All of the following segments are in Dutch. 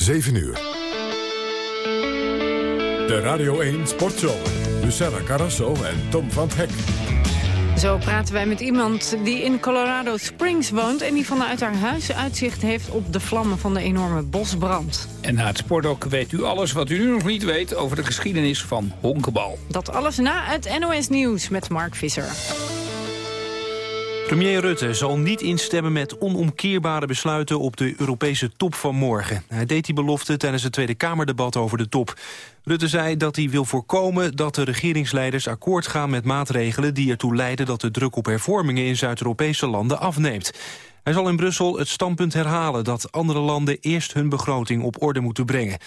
7 uur. De Radio 1 Sportshow. Luciana Carrasso en Tom van Hek. Zo praten wij met iemand die in Colorado Springs woont... en die vanuit haar huis uitzicht heeft op de vlammen van de enorme bosbrand. En na het sportdok weet u alles wat u nu nog niet weet... over de geschiedenis van honkebal. Dat alles na het NOS Nieuws met Mark Visser. Premier Rutte zal niet instemmen met onomkeerbare besluiten op de Europese top van morgen. Hij deed die belofte tijdens het Tweede Kamerdebat over de top. Rutte zei dat hij wil voorkomen dat de regeringsleiders akkoord gaan met maatregelen die ertoe leiden dat de druk op hervormingen in Zuid-Europese landen afneemt. Hij zal in Brussel het standpunt herhalen dat andere landen eerst hun begroting op orde moeten brengen.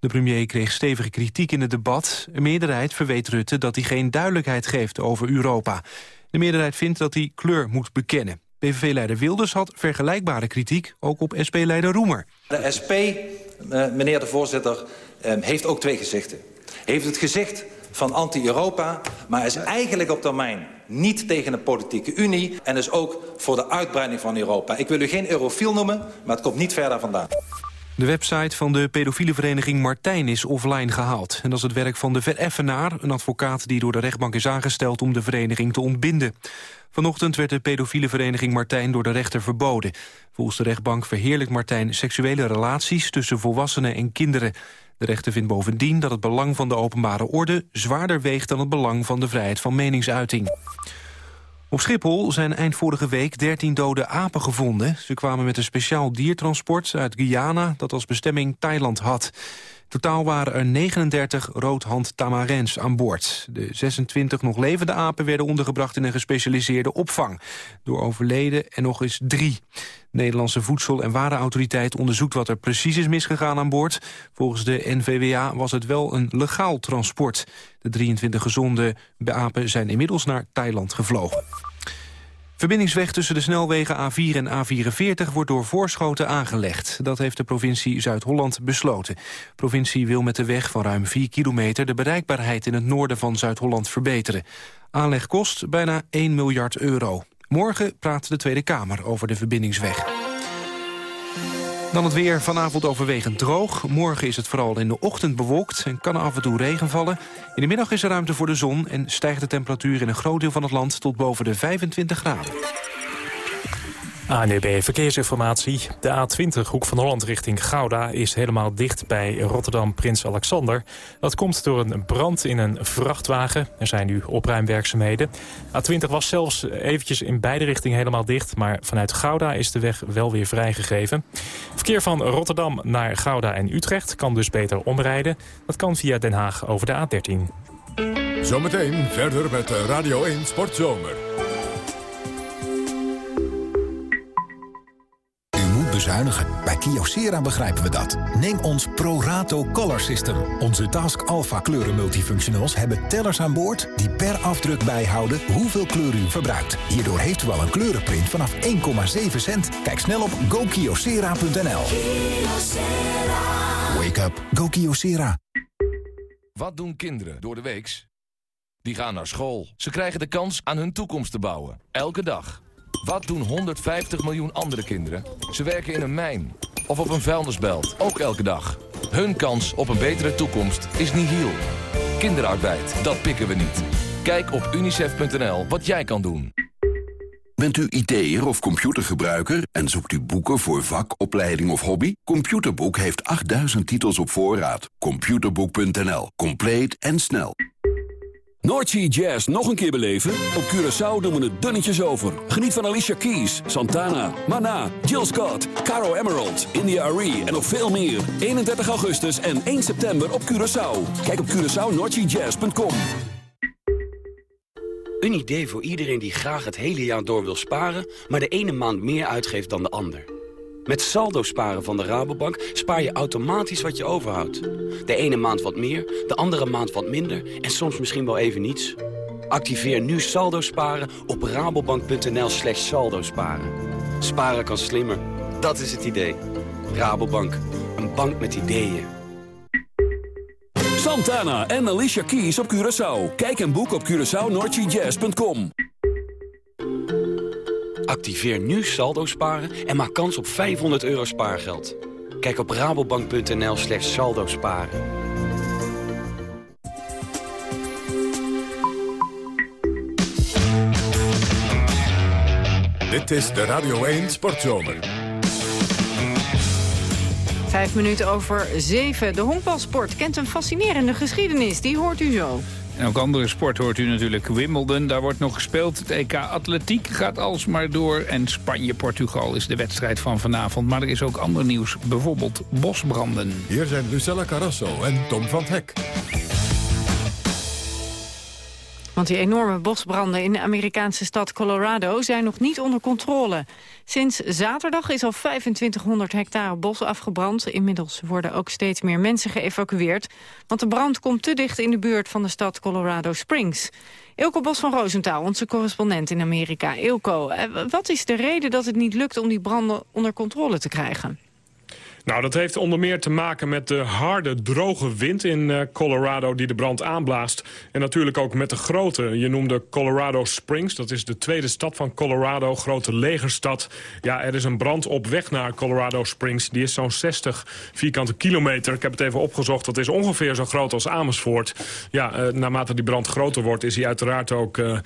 De premier kreeg stevige kritiek in het debat. Een meerderheid verweet Rutte dat hij geen duidelijkheid geeft over Europa. De meerderheid vindt dat hij kleur moet bekennen. PVV-leider Wilders had vergelijkbare kritiek, ook op SP-leider Roemer. De SP, eh, meneer de voorzitter, eh, heeft ook twee gezichten. Heeft het gezicht van anti-Europa, maar is eigenlijk op termijn niet tegen een politieke unie... en is ook voor de uitbreiding van Europa. Ik wil u geen eurofiel noemen, maar het komt niet verder vandaan. De website van de pedofiele vereniging Martijn is offline gehaald. En dat is het werk van de vereffenaar, een advocaat die door de rechtbank is aangesteld om de vereniging te ontbinden. Vanochtend werd de pedofiele vereniging Martijn door de rechter verboden. Volgens de rechtbank verheerlijkt Martijn seksuele relaties tussen volwassenen en kinderen. De rechter vindt bovendien dat het belang van de openbare orde zwaarder weegt dan het belang van de vrijheid van meningsuiting. Op Schiphol zijn eind vorige week 13 dode apen gevonden. Ze kwamen met een speciaal diertransport uit Guyana... dat als bestemming Thailand had. Totaal waren er 39 roodhand tamarens aan boord. De 26 nog levende apen werden ondergebracht in een gespecialiseerde opvang. Door overleden en nog eens drie. De Nederlandse Voedsel- en Warenautoriteit onderzoekt wat er precies is misgegaan aan boord. Volgens de NVWA was het wel een legaal transport. De 23 gezonde apen zijn inmiddels naar Thailand gevlogen. Verbindingsweg tussen de snelwegen A4 en A44 wordt door Voorschoten aangelegd. Dat heeft de provincie Zuid-Holland besloten. De provincie wil met de weg van ruim 4 kilometer... de bereikbaarheid in het noorden van Zuid-Holland verbeteren. Aanleg kost bijna 1 miljard euro. Morgen praat de Tweede Kamer over de verbindingsweg. Dan het weer vanavond overwegend droog. Morgen is het vooral in de ochtend bewolkt en kan af en toe regen vallen. In de middag is er ruimte voor de zon en stijgt de temperatuur in een groot deel van het land tot boven de 25 graden. ANUB Verkeersinformatie. De A20 Hoek van Holland richting Gouda is helemaal dicht bij Rotterdam Prins Alexander. Dat komt door een brand in een vrachtwagen. Er zijn nu opruimwerkzaamheden. A20 was zelfs eventjes in beide richtingen helemaal dicht... maar vanuit Gouda is de weg wel weer vrijgegeven. Verkeer van Rotterdam naar Gouda en Utrecht kan dus beter omrijden. Dat kan via Den Haag over de A13. Zometeen verder met Radio 1 Sportzomer. Bezuinigen. Bij Kyocera begrijpen we dat. Neem ons ProRato Color System. Onze Task Alpha kleuren multifunctionals hebben tellers aan boord... die per afdruk bijhouden hoeveel kleur u verbruikt. Hierdoor heeft u al een kleurenprint vanaf 1,7 cent. Kijk snel op gokyocera.nl. Wake up. Go Kyocera. Wat doen kinderen door de weeks? Die gaan naar school. Ze krijgen de kans aan hun toekomst te bouwen. Elke dag. Wat doen 150 miljoen andere kinderen? Ze werken in een mijn of op een vuilnisbelt, ook elke dag. Hun kans op een betere toekomst is nihil. Kinderarbeid, dat pikken we niet. Kijk op unicef.nl wat jij kan doen. Bent u IT'er of computergebruiker en zoekt u boeken voor vak, opleiding of hobby? Computerboek heeft 8000 titels op voorraad. Computerboek.nl. Compleet en snel. Noordsea Jazz nog een keer beleven? Op Curaçao doen we het dunnetjes over. Geniet van Alicia Keys, Santana, Mana, Jill Scott, Caro Emerald, India Arie en nog veel meer. 31 augustus en 1 september op Curaçao. Kijk op CuraçaoNoordseaJazz.com Een idee voor iedereen die graag het hele jaar door wil sparen... maar de ene maand meer uitgeeft dan de ander. Met saldo sparen van de Rabobank spaar je automatisch wat je overhoudt. De ene maand wat meer, de andere maand wat minder en soms misschien wel even niets. Activeer nu saldo sparen op rabobank.nl slash saldo sparen. Sparen kan slimmer, dat is het idee. Rabobank, een bank met ideeën. Santana en Alicia Keys op Curaçao. Kijk en boek op CuraçaoNordGJazz.com. Activeer nu saldo sparen en maak kans op 500 euro spaargeld. Kijk op rabobank.nl slash saldo sparen. Dit is de Radio 1 Sportzomer. Vijf minuten over zeven. De honkbalsport kent een fascinerende geschiedenis. Die hoort u zo. En ook andere sport hoort u natuurlijk. Wimbledon, daar wordt nog gespeeld. Het EK Atletiek gaat alsmaar door. En Spanje-Portugal is de wedstrijd van vanavond. Maar er is ook ander nieuws. Bijvoorbeeld bosbranden. Hier zijn Lucella Carrasso en Tom van Hek. Want die enorme bosbranden in de Amerikaanse stad Colorado zijn nog niet onder controle. Sinds zaterdag is al 2500 hectare bos afgebrand. Inmiddels worden ook steeds meer mensen geëvacueerd. Want de brand komt te dicht in de buurt van de stad Colorado Springs. Ilko Bos van Roosentaal, onze correspondent in Amerika. Ilko, eh, wat is de reden dat het niet lukt om die branden onder controle te krijgen? Nou, dat heeft onder meer te maken met de harde, droge wind in uh, Colorado die de brand aanblaast. En natuurlijk ook met de grote, je noemde Colorado Springs. Dat is de tweede stad van Colorado, grote legerstad. Ja, er is een brand op weg naar Colorado Springs. Die is zo'n 60 vierkante kilometer. Ik heb het even opgezocht, dat is ongeveer zo groot als Amersfoort. Ja, uh, naarmate die brand groter wordt, is hij uiteraard ook... Uh,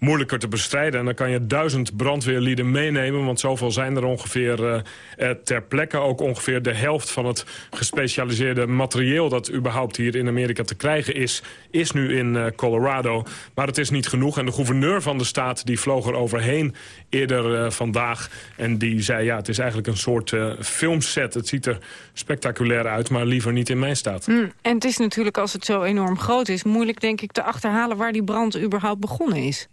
moeilijker te bestrijden. En dan kan je duizend brandweerlieden meenemen... want zoveel zijn er ongeveer uh, ter plekke. Ook ongeveer de helft van het gespecialiseerde materieel... dat überhaupt hier in Amerika te krijgen is, is nu in uh, Colorado. Maar het is niet genoeg. En de gouverneur van de staat die vloog er overheen eerder vandaag. En die zei, ja, het is eigenlijk een soort filmset. Het ziet er spectaculair uit, maar liever niet in mijn staat. Mm, en het is natuurlijk, als het zo enorm groot is... moeilijk, denk ik, te achterhalen waar die brand überhaupt begonnen is.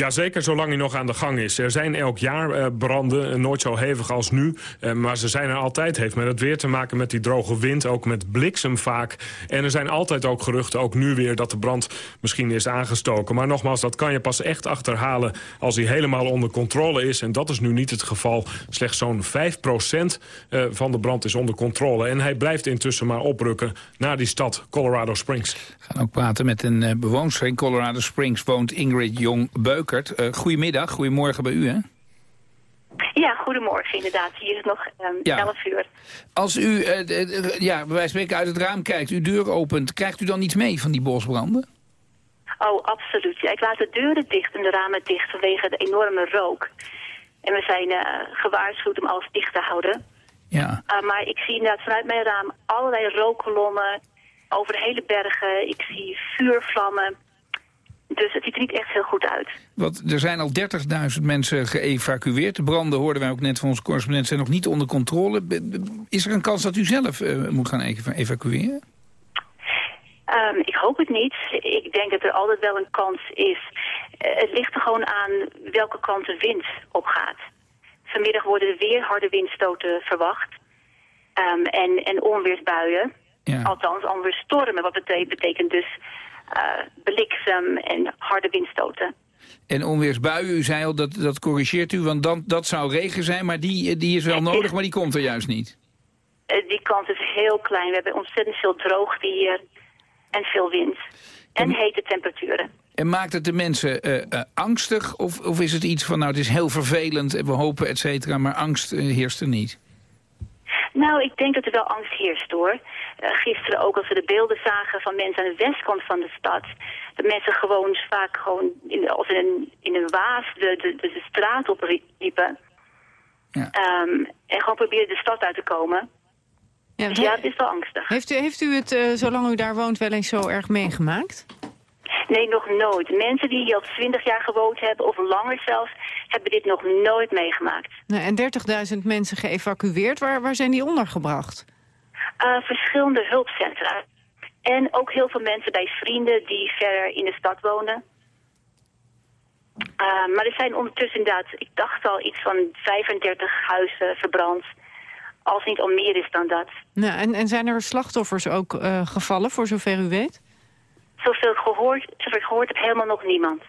Ja, zeker zolang hij nog aan de gang is. Er zijn elk jaar uh, branden, uh, nooit zo hevig als nu. Uh, maar ze zijn er altijd. Heeft met het weer te maken met die droge wind, ook met bliksem vaak. En er zijn altijd ook geruchten, ook nu weer, dat de brand misschien is aangestoken. Maar nogmaals, dat kan je pas echt achterhalen als hij helemaal onder controle is. En dat is nu niet het geval. Slechts zo'n 5% van de brand is onder controle. En hij blijft intussen maar oprukken naar die stad Colorado Springs. We gaan ook praten met een bewoonster in Colorado Springs. Woont Ingrid Jong-Beuk. Uh, goedemiddag, goedemorgen bij u, hè? Ja, goedemorgen inderdaad. Hier is het nog um, ja. 11 uur. Als u, uh, uh, ja, bij spreken uit het raam kijkt, uw deur opent... krijgt u dan iets mee van die bosbranden? Oh, absoluut. Ja, ik laat de deuren dicht en de ramen dicht vanwege de enorme rook. En we zijn gewaarschuwd om alles dicht te houden. Ja. maar ik zie inderdaad vanuit mijn raam allerlei rookkolommen over de hele bergen. Ik zie vuurvlammen. Dus het ziet er niet echt heel goed uit. Want er zijn al 30.000 mensen geëvacueerd. De branden, hoorden wij ook net van onze correspondent, zijn nog niet onder controle. Is er een kans dat u zelf uh, moet gaan evacueren? Um, ik hoop het niet. Ik denk dat er altijd wel een kans is. Uh, het ligt er gewoon aan welke kant de wind opgaat. Vanmiddag worden er weer harde windstoten verwacht. Um, en, en onweersbuien. Ja. Althans, onweerstormen. Wat betekent, betekent dus bliksem en harde windstoten. En onweersbuien, u zei al, dat, dat corrigeert u, want dan, dat zou regen zijn, maar die, die is wel nodig, maar die komt er juist niet. Uh, die kans is heel klein. We hebben ontzettend veel droogte hier en veel wind. En, en hete temperaturen. En maakt het de mensen uh, uh, angstig? Of, of is het iets van, nou, het is heel vervelend en we hopen, et cetera, maar angst heerst er niet? Nou, ik denk dat er wel angst heerst hoor. Uh, gisteren ook als we de beelden zagen van mensen aan de westkant van de stad. Dat mensen gewoon vaak gewoon in, als in een, in een waas de, de, de, de straat opliepen. Ja. Um, en gewoon probeerden de stad uit te komen. Ja, dus ja, het is wel angstig. Heeft u, heeft u het, uh, zolang u daar woont, wel eens zo erg meegemaakt? Nee, nog nooit. Mensen die hier al 20 jaar gewoond hebben, of langer zelfs, hebben dit nog nooit meegemaakt. Nou, en 30.000 mensen geëvacueerd. Waar, waar zijn die ondergebracht? Uh, verschillende hulpcentra. En ook heel veel mensen bij vrienden die verder in de stad wonen. Uh, maar er zijn ondertussen inderdaad, ik dacht al, iets van 35 huizen verbrand. Als niet al meer is dan dat. Nou, en, en zijn er slachtoffers ook uh, gevallen, voor zover u weet? Zoveel gehoord, zover ik gehoord heb, helemaal nog niemand.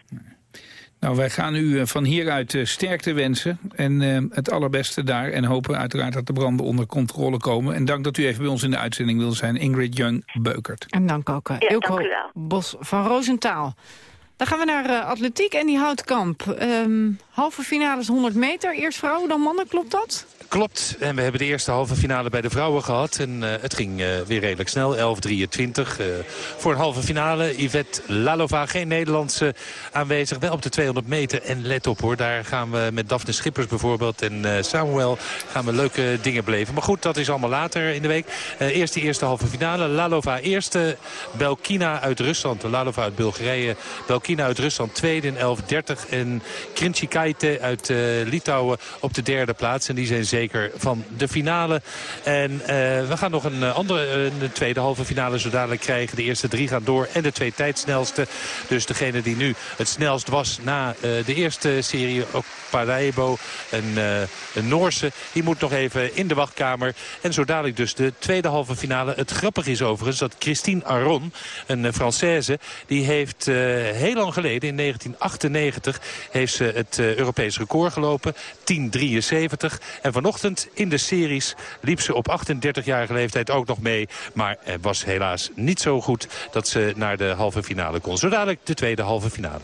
Nou, wij gaan u eh, van hieruit uh, sterkte wensen en uh, het allerbeste daar. En hopen uiteraard dat de branden onder controle komen. En dank dat u even bij ons in de uitzending wil zijn. Ingrid Young-Beukert. En dank ook uh, ja, Ilko dank. Bos van Roosentaal. Dan gaan we naar atletiek en die houtkamp. Um, halve finales 100 meter. Eerst vrouwen, dan mannen, klopt dat? Klopt. En we hebben de eerste halve finale bij de vrouwen gehad. En uh, het ging uh, weer redelijk snel. 11-23 uh, voor een halve finale. Yvette Lalova, geen Nederlandse aanwezig. Wel op de 200 meter. En let op hoor, daar gaan we met Daphne Schippers bijvoorbeeld... en Samuel gaan we leuke dingen beleven. Maar goed, dat is allemaal later in de week. eerst die eerste halve finale. Lalova eerste. Belkina uit Rusland. Lalova uit Bulgarije. Belkina uit Rusland tweede in 11-30. En Krinchikaite uit Litouwen op de derde plaats. En die zijn zeker van de finale. En uh, we gaan nog een andere een tweede halve finale zo dadelijk krijgen. De eerste drie gaan door en de twee tijdsnelste. Dus degene die nu het snelst was na uh, de eerste serie, ook Pareibo, een, een Noorse, die moet nog even in de wachtkamer. En zo dadelijk dus de tweede halve finale. Het grappige is overigens dat Christine Aron, een Française, die heeft heel lang geleden, in 1998, heeft ze het Europees record gelopen. 10.73. En vanochtend vanochtend in de series liep ze op 38-jarige leeftijd ook nog mee. Maar was helaas niet zo goed dat ze naar de halve finale kon. Zo dadelijk de tweede halve finale.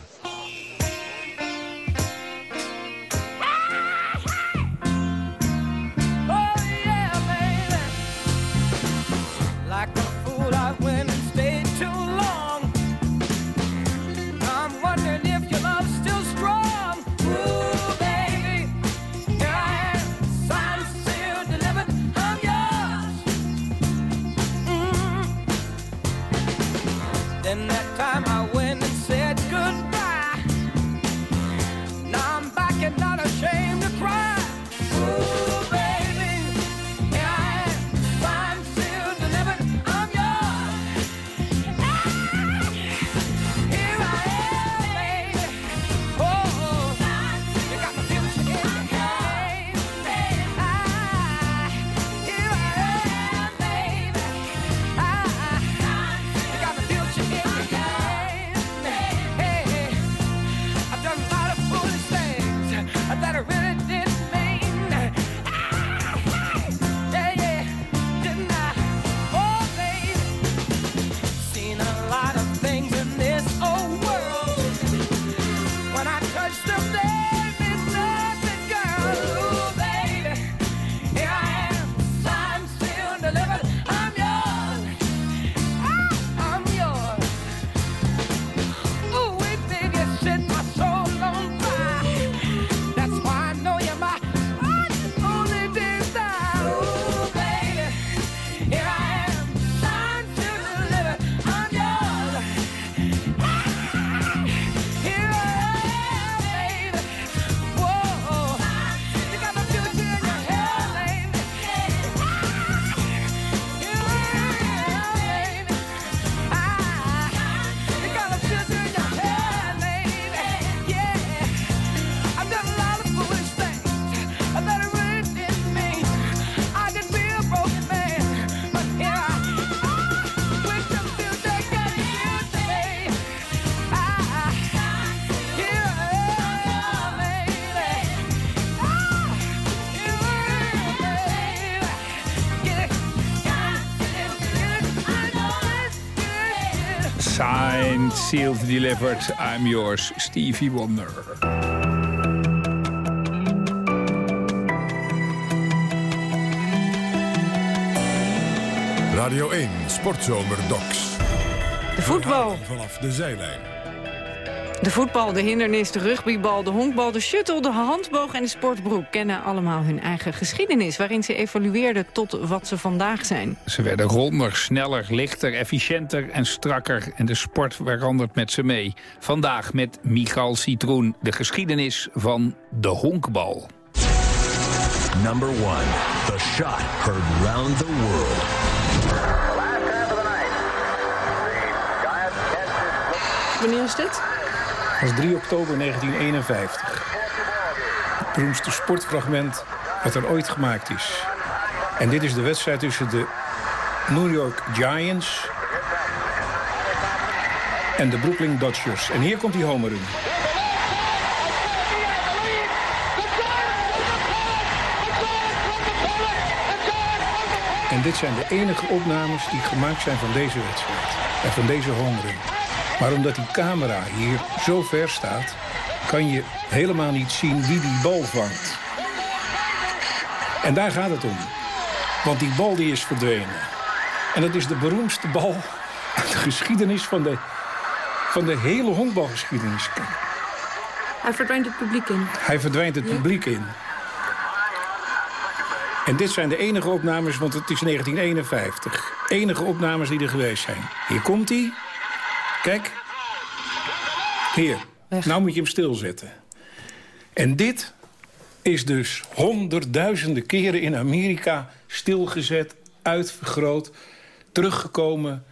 Sealed, delivered, I'm yours, Stevie Wonder. Radio 1, Sportzomer Docs. De voetbal. Vanaf de zijlijn. De voetbal, de hindernis, de rugbybal, de honkbal, de shuttle, de handboog en de sportbroek kennen allemaal hun eigen geschiedenis, waarin ze evolueerden tot wat ze vandaag zijn. Ze werden ronder, sneller, lichter, efficiënter en strakker en de sport verandert met ze mee. Vandaag met Michal Citroen, de geschiedenis van de honkbal. Number one, the shot heard round the world. Wanneer is dit? Is 3 oktober 1951. Het beroemdste sportfragment wat er ooit gemaakt is. En dit is de wedstrijd tussen de New York Giants en de Brooklyn Dodgers. En hier komt die homerun. En dit zijn de enige opnames die gemaakt zijn van deze wedstrijd. En van deze homerun. Maar omdat die camera hier zo ver staat... kan je helemaal niet zien wie die bal vangt. En daar gaat het om. Want die bal die is verdwenen. En dat is de beroemdste bal uit de geschiedenis van de, van de hele honkbalgeschiedenis. Hij verdwijnt het publiek in. Hij verdwijnt het publiek in. En dit zijn de enige opnames, want het is 1951. Enige opnames die er geweest zijn. Hier komt hij. Kijk. Hier. Nou moet je hem stilzetten. En dit is dus honderdduizenden keren in Amerika stilgezet, uitvergroot, teruggekomen.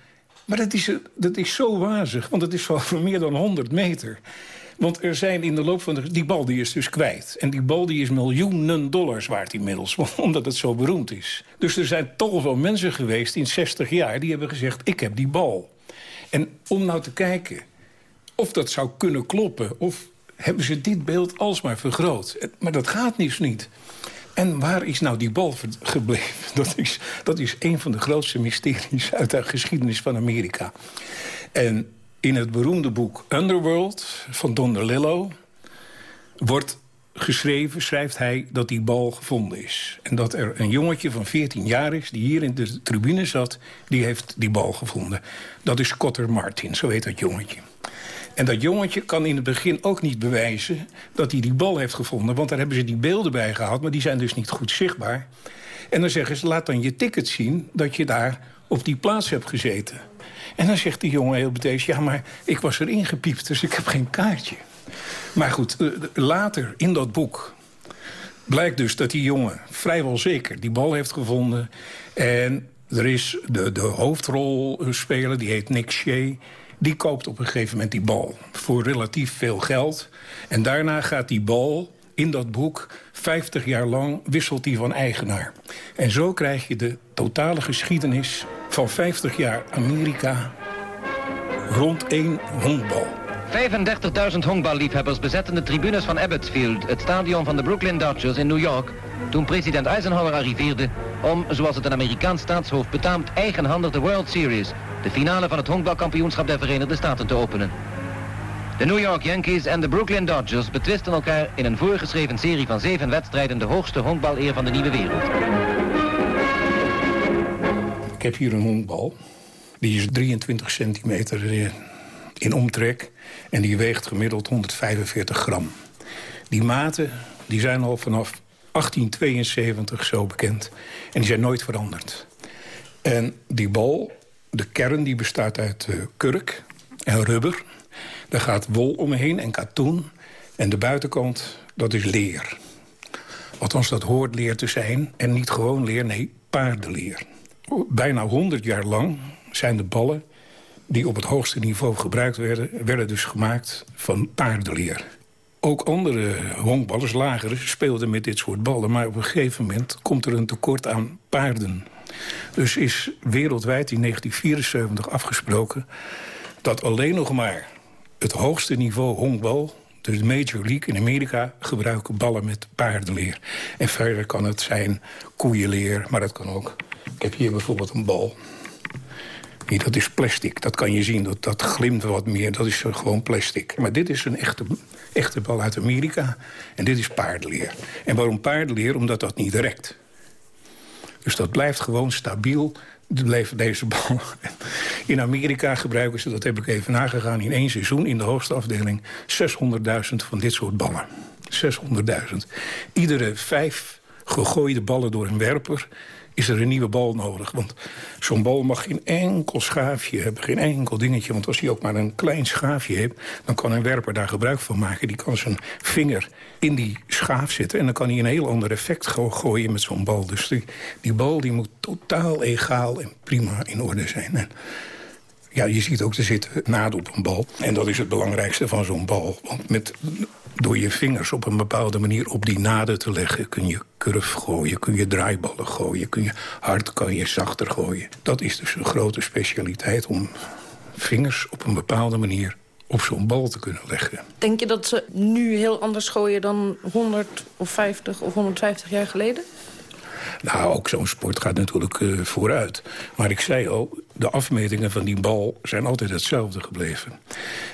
Maar dat is, dat is zo wazig, want het is van meer dan 100 meter. Want er zijn in de loop van de... Die bal die is dus kwijt. En die bal die is miljoenen dollars waard inmiddels. Omdat het zo beroemd is. Dus er zijn toch wel mensen geweest in 60 jaar... die hebben gezegd, ik heb die bal. En om nou te kijken of dat zou kunnen kloppen... of hebben ze dit beeld alsmaar vergroot. Maar dat gaat dus niet. En waar is nou die bal gebleven? Dat is, dat is een van de grootste mysteries uit de geschiedenis van Amerika. En in het beroemde boek Underworld van Don DeLillo... wordt geschreven, schrijft hij dat die bal gevonden is. En dat er een jongetje van 14 jaar is, die hier in de tribune zat... die heeft die bal gevonden. Dat is Cotter Martin, zo heet dat jongetje. En dat jongetje kan in het begin ook niet bewijzen dat hij die bal heeft gevonden. Want daar hebben ze die beelden bij gehad, maar die zijn dus niet goed zichtbaar. En dan zeggen ze, laat dan je ticket zien dat je daar op die plaats hebt gezeten. En dan zegt die jongen heel betees, ja, maar ik was er ingepiept, dus ik heb geen kaartje. Maar goed, eh, later in dat boek blijkt dus dat die jongen vrijwel zeker die bal heeft gevonden. En er is de, de hoofdrolspeler, die heet Nick Shea... die koopt op een gegeven moment die bal voor relatief veel geld. En daarna gaat die bal in dat boek 50 jaar lang wisselt die van eigenaar. En zo krijg je de totale geschiedenis van 50 jaar Amerika rond één honkbal. 35.000 honkballiefhebbers bezetten de tribunes van Ebbets Field, het stadion van de Brooklyn Dodgers in New York, toen president Eisenhower arriveerde om, zoals het een Amerikaans staatshoofd betaamt, eigenhandig de World Series, de finale van het honkbalkampioenschap der Verenigde Staten te openen. De New York Yankees en de Brooklyn Dodgers betwisten elkaar in een voorgeschreven serie van zeven wedstrijden de hoogste honkbaleer van de nieuwe wereld. Ik heb hier een honkbal. Die is 23 centimeter in omtrek en die weegt gemiddeld 145 gram. Die maten die zijn al vanaf 1872 zo bekend en die zijn nooit veranderd. En die bal, de kern, die bestaat uit uh, kurk en rubber. Daar gaat wol omheen en katoen. En de buitenkant, dat is leer. Althans, dat hoort leer te zijn. En niet gewoon leer, nee, paardenleer. Bijna 100 jaar lang zijn de ballen die op het hoogste niveau gebruikt werden... werden dus gemaakt van paardenleer. Ook andere honkballers, lagere, speelden met dit soort ballen... maar op een gegeven moment komt er een tekort aan paarden. Dus is wereldwijd in 1974 afgesproken... dat alleen nog maar het hoogste niveau honkbal... dus de Major League in Amerika gebruiken ballen met paardenleer. En verder kan het zijn koeienleer, maar dat kan ook... Ik heb hier bijvoorbeeld een bal. Nee, dat is plastic. Dat kan je zien. Dat, dat glimt wat meer. Dat is gewoon plastic. Maar dit is een echte, echte bal uit Amerika. En dit is paardenleer. En waarom paardenleer? Omdat dat niet rekt. Dus dat blijft gewoon stabiel deze bal. In Amerika gebruiken ze, dat heb ik even nagegaan... in één seizoen in de hoogste afdeling 600.000 van dit soort ballen. 600.000. Iedere vijf gegooide ballen door een werper is er een nieuwe bal nodig. Want zo'n bal mag geen enkel schaafje hebben, geen enkel dingetje. Want als hij ook maar een klein schaafje heeft... dan kan een werper daar gebruik van maken. Die kan zijn vinger in die schaaf zetten... en dan kan hij een heel ander effect gooien met zo'n bal. Dus die, die bal die moet totaal egaal en prima in orde zijn. En ja, je ziet ook, er zit naad op een bal. En dat is het belangrijkste van zo'n bal. Want met door je vingers op een bepaalde manier op die naden te leggen... kun je curve gooien, kun je draaiballen gooien... kun je hard, kan je zachter gooien. Dat is dus een grote specialiteit om vingers op een bepaalde manier op zo'n bal te kunnen leggen. Denk je dat ze nu heel anders gooien dan 100 of 50 of 150 jaar geleden? Nou, ook zo'n sport gaat natuurlijk uh, vooruit. Maar ik zei al, de afmetingen van die bal zijn altijd hetzelfde gebleven.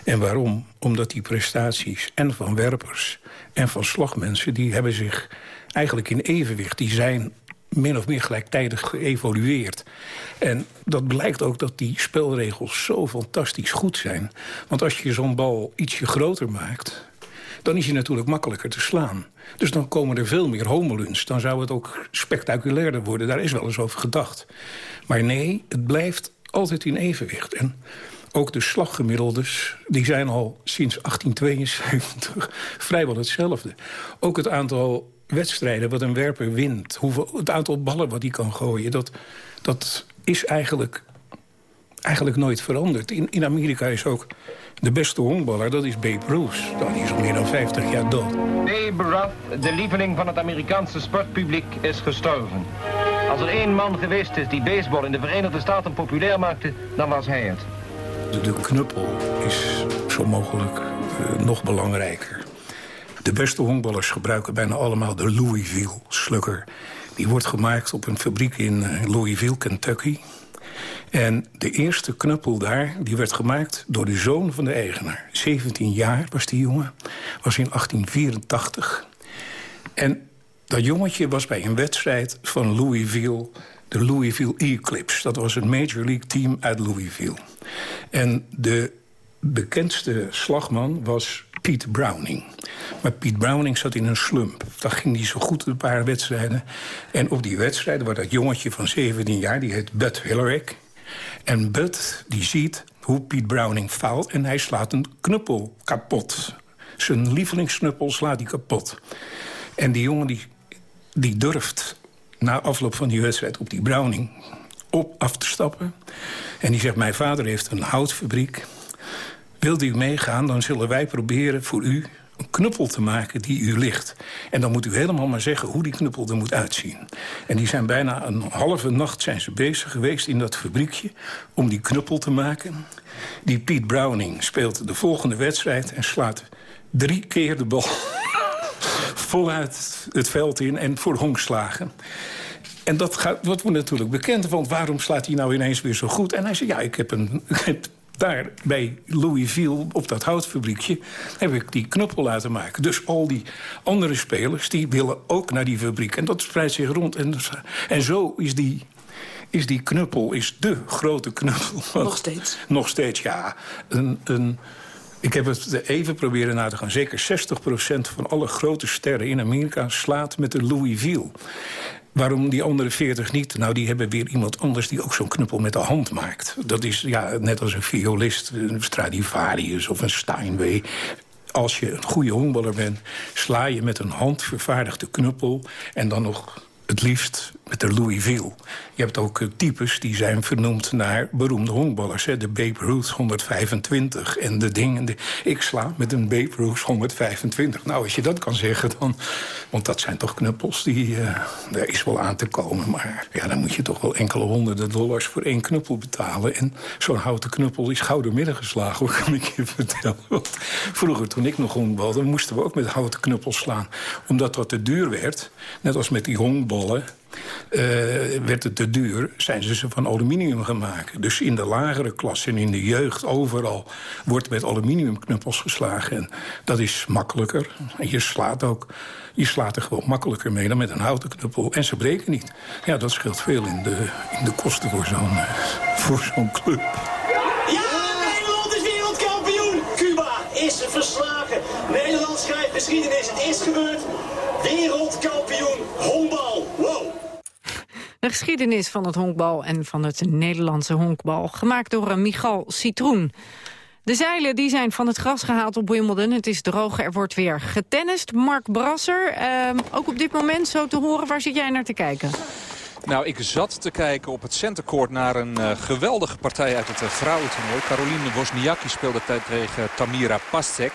En waarom? Omdat die prestaties en van werpers en van slagmensen... die hebben zich eigenlijk in evenwicht. Die zijn min of meer gelijktijdig geëvolueerd. En dat blijkt ook dat die spelregels zo fantastisch goed zijn. Want als je zo'n bal ietsje groter maakt... dan is hij natuurlijk makkelijker te slaan. Dus dan komen er veel meer homeruns. Dan zou het ook spectaculairder worden. Daar is wel eens over gedacht. Maar nee, het blijft altijd in evenwicht. En ook de slaggemiddeldes, die zijn al sinds 1872 vrijwel hetzelfde. Ook het aantal wedstrijden wat een werper wint... Hoeveel, het aantal ballen wat hij kan gooien... dat, dat is eigenlijk, eigenlijk nooit veranderd. In, in Amerika is ook de beste honkballer, dat is Babe Ruth. Dat is al meer dan 50 jaar dood. Babe Ruth, de lieveling van het Amerikaanse sportpubliek, is gestorven. Als er één man geweest is die baseball in de Verenigde Staten populair maakte, dan was hij het. De, knuppel is zo mogelijk uh, nog belangrijker. De beste honkballers gebruiken bijna allemaal de Louisville slukker. Die wordt gemaakt op een fabriek in eh, Louisville, Kentucky. En de eerste knuppel daar, die werd gemaakt door de zoon van de eigenaar. 17 jaar was die jongen, was in 1884. En dat jongetje was bij een wedstrijd van Louisville... de Louisville Eclipse. Dat was een Major League team uit Louisville. En de bekendste slagman was Pete Browning. Maar Pete Browning zat in een slump. Dat ging niet zo goed een paar wedstrijden. En op die wedstrijden was dat jongetje van 17 jaar... die heet Bud Hillerick. En Bud die ziet hoe Pete Browning faalt... en hij slaat een knuppel kapot. Zijn lievelingsknuppel slaat hij kapot. En die jongen die, die durft na afloop van die wedstrijd op die Browning op af te stappen. En die zegt, mijn vader heeft een houtfabriek. Wilt u meegaan, dan zullen wij proberen voor u een knuppel te maken die u ligt. En dan moet u helemaal maar zeggen hoe die knuppel er moet uitzien. En die zijn bijna een halve nacht zijn ze bezig geweest in dat fabriekje... om die knuppel te maken. Die Pete Browning speelt de volgende wedstrijd en slaat drie keer de bal... voluit het veld in en voor honkslagen. En dat, gaat, wordt natuurlijk bekend, want waarom slaat hij nou ineens weer zo goed? En hij zei, ja, ik heb een, daar bij Louisville, op dat houtfabriekje... heb ik die knuppel laten maken. Dus al die andere spelers, die willen ook naar die fabriek. En dat spreidt zich rond. En, en zo is die, is die knuppel is de grote knuppel. Nog steeds? Nog steeds, ja. Een, een, ik heb het even proberen na te gaan. Zeker 60% van alle grote sterren in Amerika slaat met de Louisville. Waarom die andere 40 niet? Nou, die hebben weer iemand anders die ook zo'n knuppel met de hand maakt. Dat is ja, net als een violist, een Stradivarius of een Steinway. Als je een goede honkballer bent, sla je met een handvervaardigde knuppel... en dan nog het liefst met de Louisville. Je hebt ook eh, types die zijn vernoemd naar beroemde honkballers. Hè? De Babe Ruth 125 en de dingen. Ik sla met een Babe Ruth 125. Nou, als je dat kan zeggen, dan... Want dat zijn toch knuppels die... Uh, daar is wel aan te komen. Maar ja, dan moet je toch wel enkele honderden dollars voor één knuppel betalen. En zo'n houten knuppel is door midden geslagen, kan ik je vertellen. Want vroeger, toen ik nog honkbalde, moesten we ook met houten knuppels slaan. Omdat dat te duur werd. Net als met die honkballen uh, werd het te duur, zijn ze ze van aluminium gemaakt. Dus in de lagere klassen, in de jeugd, overal... wordt met aluminiumknuppels geslagen. En dat is makkelijker. En je slaat ook... Je slaat er gewoon makkelijker mee dan met een houten knuppel. En ze breken niet. Ja, dat scheelt veel in de, in de kosten voor zo'n uh, voor zo'n club. Ja, Nederland is wereldkampioen! Cuba is verslagen. Nederland schrijft geschiedenis. Het is gebeurd. Wereldkampioen honkbal. Wow! De geschiedenis van het honkbal en van het Nederlandse honkbal. Gemaakt door uh, Michal Citroen. De zeilen die zijn van het gras gehaald op Wimbledon. Het is droog, er wordt weer getennist. Mark Brasser, uh, ook op dit moment zo te horen. Waar zit jij naar te kijken? Nou, ik zat te kijken op het centercourt naar een uh, geweldige partij uit het uh, vrouwentoernooi. Caroline Wozniacki speelde tegen Tamira Pastek.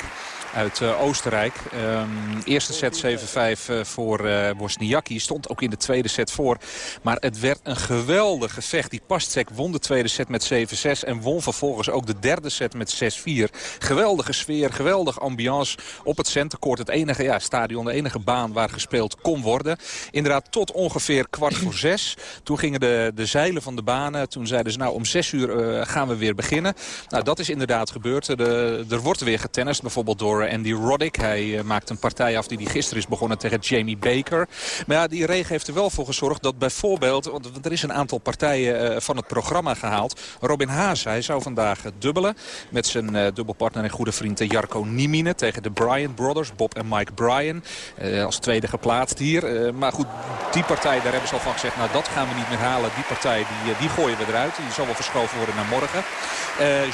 Uit uh, Oostenrijk. Um, eerste set 7-5 uh, voor uh, Wozniacki. Stond ook in de tweede set voor. Maar het werd een geweldig gevecht. Die Pastek won de tweede set met 7-6. En won vervolgens ook de derde set met 6-4. Geweldige sfeer, geweldige ambiance op het centercourt. Het enige ja, stadion, de enige baan waar gespeeld kon worden. Inderdaad tot ongeveer kwart voor zes. Toen gingen de, de zeilen van de banen. Toen zeiden ze nou om zes uur gaan we weer beginnen. Nou dat is inderdaad gebeurd. Er wordt weer getennist. Bijvoorbeeld door Andy Roddick. Hij maakt een partij af die die gisteren is begonnen tegen Jamie Baker. Maar ja, die regen heeft er wel voor gezorgd dat bijvoorbeeld... want er is een aantal partijen van het programma gehaald. Robin Haas, hij zou vandaag dubbelen met zijn dubbelpartner en goede vriend Jarko Niemine... tegen de Bryan Brothers, Bob en Mike Bryan. als tweede geplaatst hier. maar goed, die partij, daar hebben ze al van gezegd... nou, dat gaan we niet meer halen. Die partij, die, die gooien we eruit. Die zal wel verschoven worden naar morgen.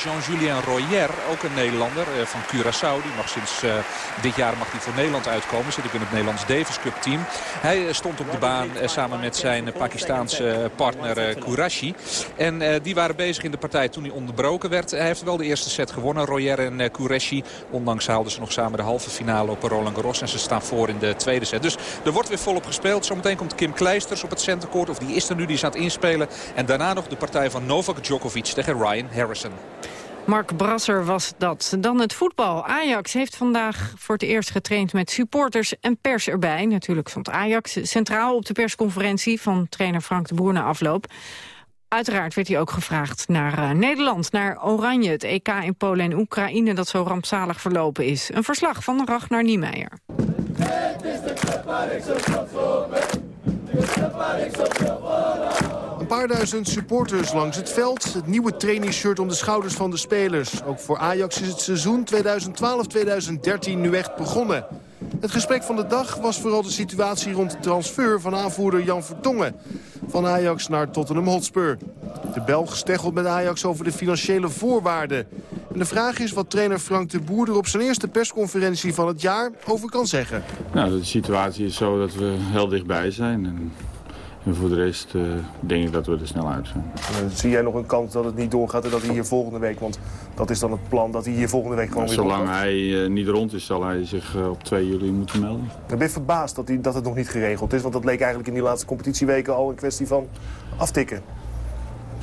Jean-Julien Royer, ook een Nederlander van Curaçao. Die mag sinds dit jaar mag hij voor Nederland uitkomen. Zit ook in het Nederlands Davis Cup team. Hij stond op de baan samen met zijn Pakistaanse partner Kurashi. En die waren bezig in de partij toen hij onderbroken werd. Hij heeft wel de eerste set gewonnen, Royer en Kureshi. Ondanks haalden ze nog samen de halve finale op Roland Garros. En ze staan voor in de tweede set. Dus er wordt weer volop gespeeld. Zometeen komt Kim Kleisters op het centercourt. Of die is er nu, die is aan het inspelen. En daarna nog de partij van Novak Djokovic tegen Ryan Harrison. Mark Brasser was dat. Dan het voetbal. Ajax heeft vandaag voor het eerst getraind met supporters en pers erbij. Natuurlijk stond Ajax centraal op de persconferentie van trainer Frank de Boer na afloop. Uiteraard werd hij ook gevraagd naar uh, Nederland, naar Oranje, het EK in Polen en Oekraïne dat zo rampzalig verlopen is. Een verslag van Ragnar Niemeyer. Een paar duizend supporters langs het veld. Het nieuwe trainingsshirt om de schouders van de spelers. Ook voor Ajax is het seizoen 2012-2013 nu echt begonnen. Het gesprek van de dag was vooral de situatie rond de transfer van aanvoerder Jan Vertongen. Van Ajax naar Tottenham Hotspur. De Belg steggelt met Ajax over de financiële voorwaarden. En de vraag is wat trainer Frank de Boer er op zijn eerste persconferentie van het jaar over kan zeggen. Nou, de situatie is zo dat we heel dichtbij zijn. En en voor de rest uh, denk ik dat we er snel uit zijn. Uh, zie jij nog een kans dat het niet doorgaat en dat hij hier volgende week... want dat is dan het plan, dat hij hier volgende week gewoon weer Zolang hij uh, niet rond is, zal hij zich op 2 juli moeten melden. Ik ben verbaasd dat, hij, dat het nog niet geregeld is... want dat leek eigenlijk in die laatste competitieweken al een kwestie van aftikken.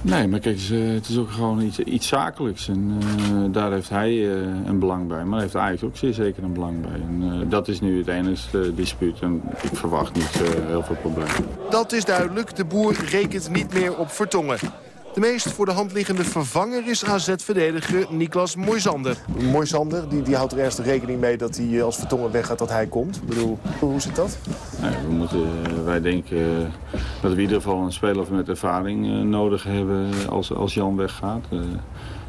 Nee, maar kijk, het is ook gewoon iets, iets zakelijks. En uh, daar heeft hij uh, een belang bij. Maar daar heeft Ajax ook zeer zeker een belang bij. En uh, dat is nu het enige dispuut. En ik verwacht niet heel veel problemen. Dat is duidelijk. De boer rekent niet meer op Vertongen. De meest voor de hand liggende vervanger is AZ-verdediger Niklas Moisander. Moisander, die, die houdt er ernstig rekening mee dat hij als Vertongen weggaat dat hij komt. Ik bedoel, hoe zit dat? Nee, we moeten, wij denken dat we in ieder geval een speler met ervaring nodig hebben als, als Jan weggaat. Uh,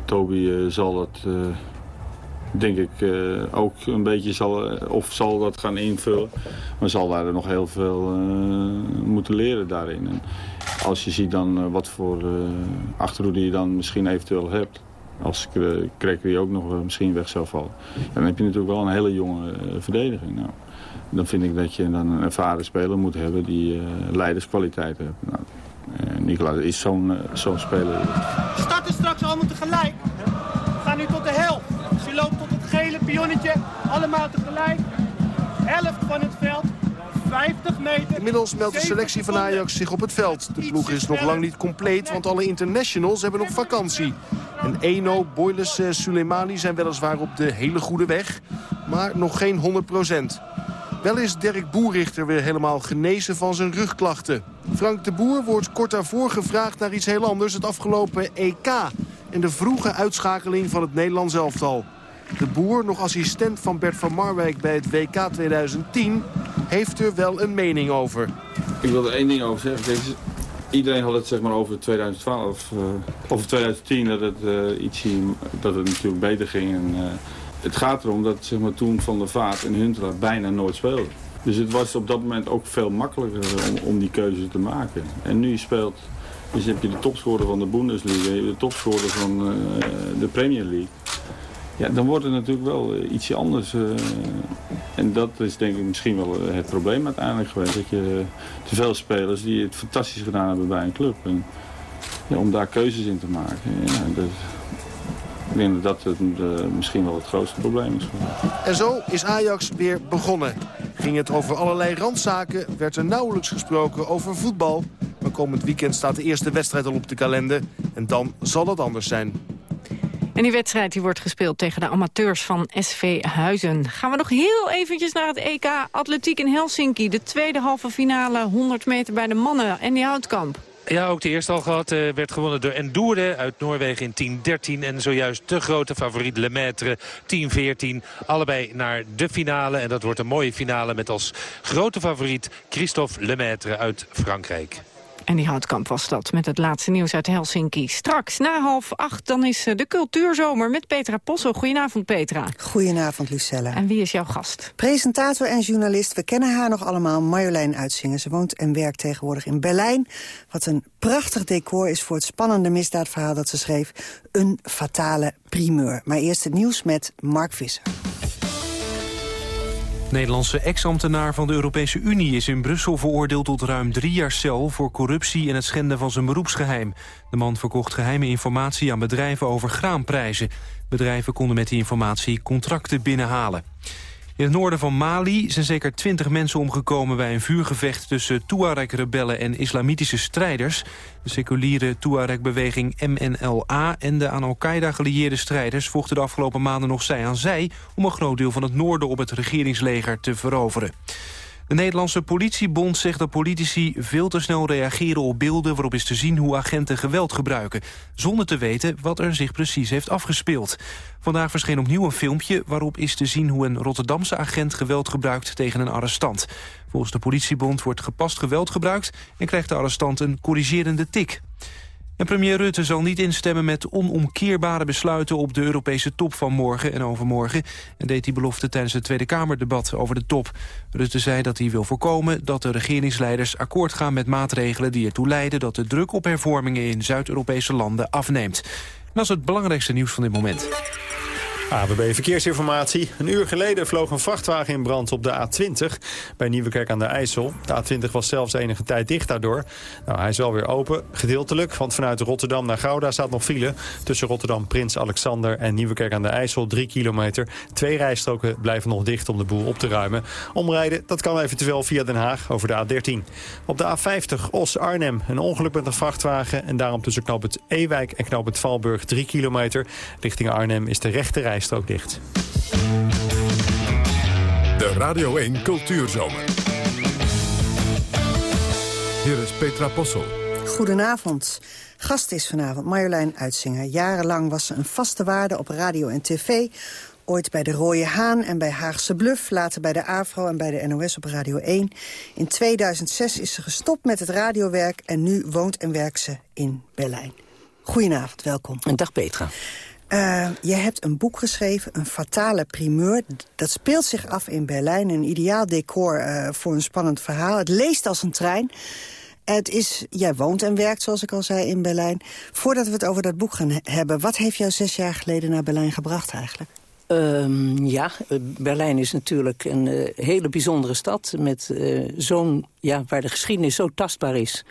Toby zal dat, denk ik, ook een beetje zal, of zal dat gaan invullen. Maar zal daar nog heel veel moeten leren daarin. En als je ziet dan wat voor achterhoede je dan misschien eventueel hebt als Krekri ook nog misschien weg zou vallen. Dan heb je natuurlijk wel een hele jonge verdediging. Nou, dan vind ik dat je dan een ervaren speler moet hebben die uh, leiderskwaliteit heeft. Nou, Nicola is zo'n speler. We starten straks allemaal tegelijk. We gaan nu tot de helft. Je loopt tot het gele pionnetje, allemaal tegelijk. Helft van het veld. 50 meter. Inmiddels meldt de selectie van Ajax zich op het veld. De ploeg is nog lang niet compleet, want alle internationals hebben nog vakantie. En Eno, Boyles, uh, Suleimani zijn weliswaar op de hele goede weg. Maar nog geen 100 procent. Wel is Dirk Boerrichter weer helemaal genezen van zijn rugklachten. Frank de Boer wordt kort daarvoor gevraagd naar iets heel anders. Het afgelopen EK en de vroege uitschakeling van het Nederlands elftal. De Boer, nog assistent van Bert van Marwijk bij het WK 2010... heeft er wel een mening over. Ik wil er één ding over zeggen. Iedereen had het zeg maar, over 2012, uh, over 2010, dat het, uh, ietsje, dat het natuurlijk beter ging. En, uh, het gaat erom dat zeg maar, toen Van der Vaart en Huntelaar bijna nooit speelden. Dus het was op dat moment ook veel makkelijker om, om die keuze te maken. En nu speelt, dus heb je de topscorer van de Bundesliga, de topscorer van de Premier League. Ja, dan wordt het natuurlijk wel uh, ietsje anders. Uh, en dat is denk ik misschien wel het probleem uiteindelijk geweest. Dat je te veel spelers die het fantastisch gedaan hebben bij een club. En, om daar keuzes in te maken. Dat, Ik denk dat dat het, eh, misschien wel het grootste probleem is. En zo is Ajax weer begonnen. Ging het over allerlei randzaken, werd er nauwelijks gesproken over voetbal. Maar komend weekend staat de eerste wedstrijd al op de kalender. En dan zal het anders zijn. En die wedstrijd die wordt gespeeld tegen de amateurs van SV Huizen. Gaan we nog heel eventjes naar het EK Atletiek in Helsinki. De tweede halve finale 100 meter bij de mannen. En die houtkamp. Ja, ook de eerste al gehad. eh, werd gewonnen door Endoerde uit Noorwegen in 10-13. En zojuist de grote favoriet Lemaitre 10-14. Allebei naar de finale. En dat wordt een mooie finale met als grote favoriet Christophe Lemaitre uit Frankrijk. En die houtkamp was dat met het laatste nieuws uit Helsinki. Straks na half acht dan is eh, de cultuurzomer met Petra Possel. Goedenavond Petra. Goedenavond Lucella. En wie is jouw gast? Presentator en journalist, we kennen haar nog allemaal, Marjolein Uitzingen. Ze woont en werkt tegenwoordig in Berlijn. Wat een prachtig decor is voor het spannende misdaadverhaal dat ze schreef. Een fatale primeur. Maar eerst het nieuws met Mark Visser. Nederlandse ex-ambtenaar van de Europese Unie is in Brussel veroordeeld tot ruim drie jaar cel voor corruptie en het schenden van zijn beroepsgeheim. De man verkocht geheime informatie aan bedrijven over graanprijzen. Bedrijven konden met die informatie contracten binnenhalen. In het noorden van Mali zijn zeker twintig mensen omgekomen... bij een vuurgevecht tussen Tuareg-rebellen en islamitische strijders. De seculiere Tuareg-beweging MNLA en de aan Al-Qaeda gelieerde strijders... vochten de afgelopen maanden nog zij aan zij... om een groot deel van het noorden op het regeringsleger te veroveren. De Nederlandse politiebond zegt dat politici veel te snel reageren op beelden waarop is te zien hoe agenten geweld gebruiken, zonder te weten wat er zich precies heeft afgespeeld. Vandaag verscheen opnieuw een filmpje waarop is te zien hoe een Rotterdamse agent geweld gebruikt tegen een arrestant. Volgens de politiebond wordt gepast geweld gebruikt en krijgt de arrestant een corrigerende tik. En premier Rutte zal niet instemmen met onomkeerbare besluiten op de Europese top van morgen en overmorgen. En deed die belofte tijdens het Tweede Kamerdebat over de top. Rutte zei dat hij wil voorkomen dat de regeringsleiders akkoord gaan met maatregelen die ertoe leiden dat de druk op hervormingen in Zuid-Europese landen afneemt. En dat is het belangrijkste nieuws van dit moment. ABB Verkeersinformatie. Een uur geleden vloog een vrachtwagen in brand op de A20 bij Nieuwekerk aan de IJssel. De A20 was zelfs enige tijd dicht daardoor. Nou, hij is wel weer open, gedeeltelijk, want vanuit Rotterdam naar Gouda staat nog file. Tussen Rotterdam Prins Alexander en Nieuwekerk aan de IJssel, 3 kilometer. Twee rijstroken blijven nog dicht om de boel op te ruimen. Omrijden, dat kan eventueel via Den Haag over de A13. Op de A50 Os-Arnhem, een ongeluk met een vrachtwagen... en daarom tussen knoop Ewijk en knoop Valburg 3 kilometer. Richting Arnhem is de rechte rijstrook dicht. De Radio 1 Cultuurzomer. Hier is Petra Possel. Goedenavond. Gast is vanavond Marjolein Uitzinger. Jarenlang was ze een vaste waarde op radio en tv. Ooit bij de Rooie Haan en bij Haagse Bluff. Later bij de AVRO en bij de NOS op Radio 1. In 2006 is ze gestopt met het radiowerk... en nu woont en werkt ze in Berlijn. Goedenavond, welkom. Dag Petra. Uh, je hebt een boek geschreven, een fatale primeur. Dat speelt zich af in Berlijn. Een ideaal decor uh, voor een spannend verhaal. Het leest als een trein. Het is, jij woont en werkt, zoals ik al zei, in Berlijn. Voordat we het over dat boek gaan hebben... wat heeft jou zes jaar geleden naar Berlijn gebracht eigenlijk? Um, ja, Berlijn is natuurlijk een hele bijzondere stad... met zo'n, ja, waar de geschiedenis zo tastbaar is...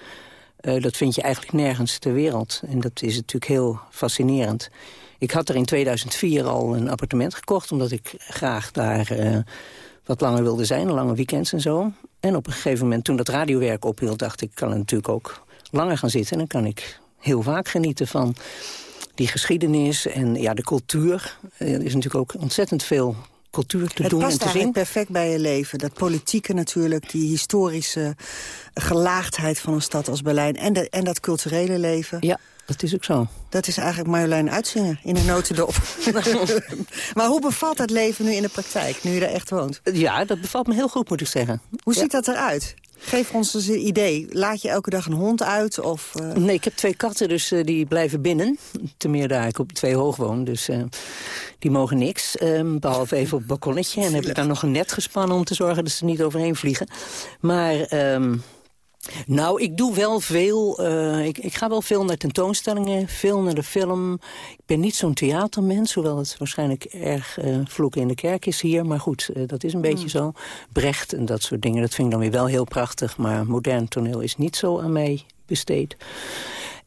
dat vind je eigenlijk nergens ter wereld. En dat is natuurlijk heel fascinerend. Ik had er in 2004 al een appartement gekocht... omdat ik graag daar uh, wat langer wilde zijn, lange weekends en zo. En op een gegeven moment, toen dat radiowerk ophield... dacht ik, ik kan er natuurlijk ook langer gaan zitten... en dan kan ik heel vaak genieten van die geschiedenis en ja, de cultuur. Er is natuurlijk ook ontzettend veel cultuur te het doen past en te eigenlijk zien. perfect bij je leven. Dat politieke natuurlijk, die historische gelaagdheid van een stad als Berlijn... en, de, en dat culturele leven. Ja, dat is ook zo. Dat is eigenlijk Marjolein Uitzinger in een notendop. maar hoe bevalt dat leven nu in de praktijk, nu je er echt woont? Ja, dat bevalt me heel goed, moet ik zeggen. Hoe ja. ziet dat eruit? Geef ons eens een idee. Laat je elke dag een hond uit? Of, uh... Nee, ik heb twee katten, dus uh, die blijven binnen. Ten meer daar ik op twee hoog woon, dus uh, die mogen niks. behalve even op het balkonnetje. En heb ik daar nog een net gespannen om te zorgen dat ze niet overheen vliegen. Maar... Um, nou, ik doe wel veel. Uh, ik, ik, ga wel veel naar tentoonstellingen, veel naar de film. Ik ben niet zo'n theatermens, hoewel het waarschijnlijk erg uh, vloeken in de kerk is hier. Maar goed, uh, dat is een beetje zo. Brecht en dat soort dingen, dat vind ik dan weer wel heel prachtig. Maar modern toneel is niet zo aan mij besteed.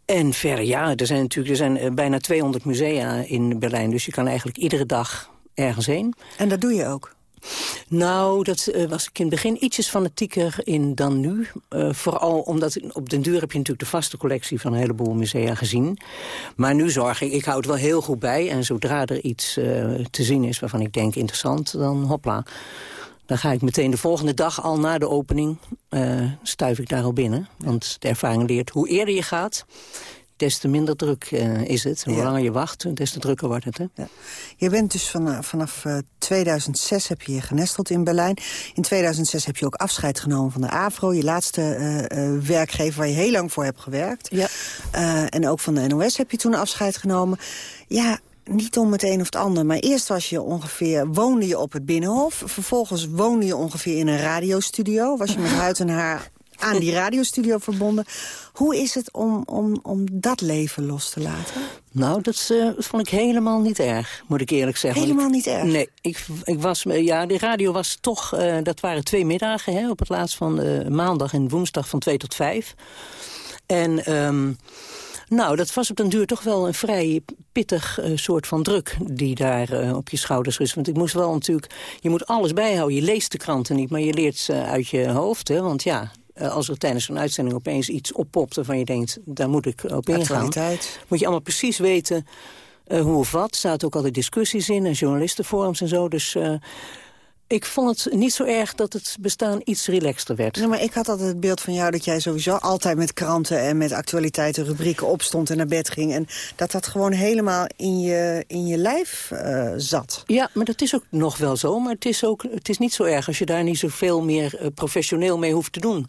En verder, ja, er zijn natuurlijk er zijn, eh, bijna 200 musea in Berlijn. Dus je kan eigenlijk iedere dag ergens heen. En dat doe je ook? Nou, dat eh, was ik in het begin ietsjes fanatieker in dan nu. Uh, vooral omdat op den duur heb je natuurlijk de vaste collectie van een heleboel musea gezien. Maar nu zorg ik, ik hou het wel heel goed bij. En zodra er iets uh, te zien is waarvan ik denk interessant, dan hopla. Dan ga ik meteen de volgende dag al na de opening, stuif ik daar al binnen. Want de ervaring leert, hoe eerder je gaat, des te minder druk uh, is het. Hoe langer je wacht, des te drukker wordt het. Hè? Ja. Je bent dus van, vanaf uh, 2006 heb je je genesteld in Berlijn. In 2006 heb je ook afscheid genomen van de AVRO. Je laatste uh, werkgever waar je heel lang voor hebt gewerkt. Ja. en ook van de NOS heb je toen afscheid genomen. Ja, niet om het een of het ander, maar eerst was je ongeveer, woonde je op het Binnenhof. Vervolgens woonde je ongeveer in een radiostudio. Was je met huid en haar aan die radiostudio verbonden. Hoe is het om, om, om dat leven los te laten? Nou, dat uh, vond ik helemaal niet erg, moet ik eerlijk zeggen. Helemaal niet erg? Nee, ik, ik was, ja, de radio was toch, uh, dat waren twee middagen, hè, op het laatst van uh, maandag en woensdag van 2 tot 5. En... Um, nou, dat was op den duur toch wel een vrij pittig uh, soort van druk die daar uh, op je schouders is. Want ik moest wel natuurlijk, je moet alles bijhouden. Je leest de kranten niet, maar je leert ze uit je hoofd. Hè, want ja, als er tijdens zo'n uitzending opeens iets oppopt... waarvan je denkt, daar moet ik op ingaan. Moet je allemaal precies weten uh, hoe of wat. Er zaten ook altijd discussies in en journalistenforums en zo. Dus uh, ik vond het niet zo erg dat het bestaan iets relaxter werd. Nee, maar ik had altijd het beeld van jou dat jij sowieso altijd met kranten... en met actualiteiten, rubrieken opstond en naar bed ging. En dat dat gewoon helemaal in je, in je lijf uh, zat. Ja, maar dat is ook nog wel zo. Maar het is, ook, het is niet zo erg als je daar niet zoveel meer uh, professioneel mee hoeft te doen.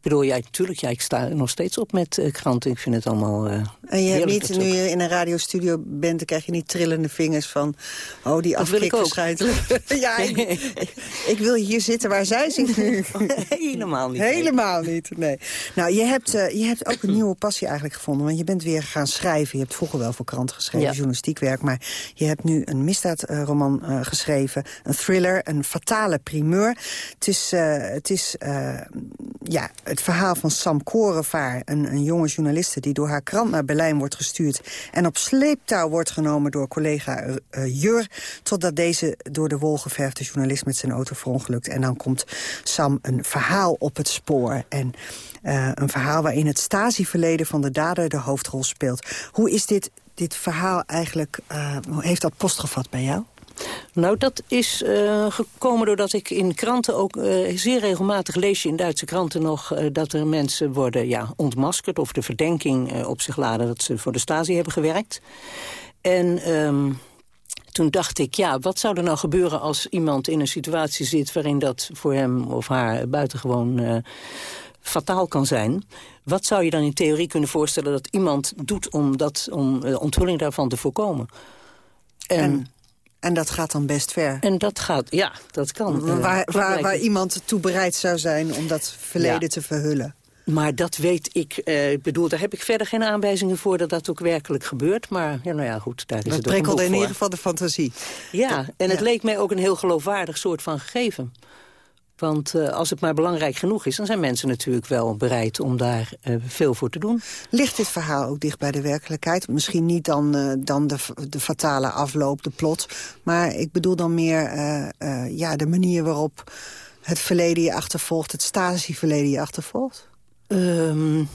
Ik bedoel, jij, natuurlijk, ja, ik sta nog steeds op met uh, kranten. Ik vind het allemaal uh, En je hebt niet, nu je in een radiostudio bent... dan krijg je niet trillende vingers van... oh, die afkikverschijnselen. ja, ik, ik, wil hier zitten waar zij zich nu... Helemaal niet. Helemaal niet, nee. Nou, je hebt, uh, je hebt ook een nieuwe passie eigenlijk gevonden. Want je bent weer gaan schrijven. Je hebt vroeger wel voor kranten geschreven, ja. journalistiek werk. Maar je hebt nu een misdaadroman geschreven. Een thriller, een fatale primeur. Het is, het is ja het verhaal van Sam Korevaar, een, een jonge journaliste... die door haar krant naar Berlijn wordt gestuurd... en op sleeptouw wordt genomen door collega uh, Jur... totdat deze door de wol geverfde journalist met zijn auto verongelukt. En dan komt Sam een verhaal op het spoor... En uh, een verhaal waarin het Stasi-verleden van de dader de hoofdrol speelt. Hoe is dit, dit verhaal eigenlijk, uh, heeft dat postgevat bij jou? Nou, dat is uh, gekomen doordat ik in kranten ook uh, zeer regelmatig lees je in Duitse kranten nog uh, dat er mensen worden ja, ontmaskerd of de verdenking op zich laden dat ze voor de Stasi hebben gewerkt. En um, toen dacht ik, ja, wat zou er nou gebeuren als iemand in een situatie zit waarin dat voor hem of haar buitengewoon fataal kan zijn. Wat zou je dan in theorie kunnen voorstellen dat iemand doet om, dat, om onthulling daarvan te voorkomen? En, en en dat gaat dan best ver. En dat gaat, ja, dat kan. Waar, waar, waar iemand toe bereid zou zijn om dat verleden ja. te verhullen. Maar dat weet ik, eh, ik bedoel, daar heb ik verder geen aanwijzingen voor dat dat ook werkelijk gebeurt. Maar ja, nou ja, goed, daar is dat het prikkelde in ieder geval de fantasie. Ja, en het leek mij ook een heel geloofwaardig soort van gegeven. Want uh, als het maar belangrijk genoeg is... dan zijn mensen natuurlijk wel bereid om daar uh, veel voor te doen. Ligt dit verhaal ook dicht bij de werkelijkheid? Misschien niet dan, uh, dan de, de fatale afloop, de plot. Maar ik bedoel dan meer ja, de manier waarop het verleden je achtervolgt... het Stasi-verleden je achtervolgt? Um,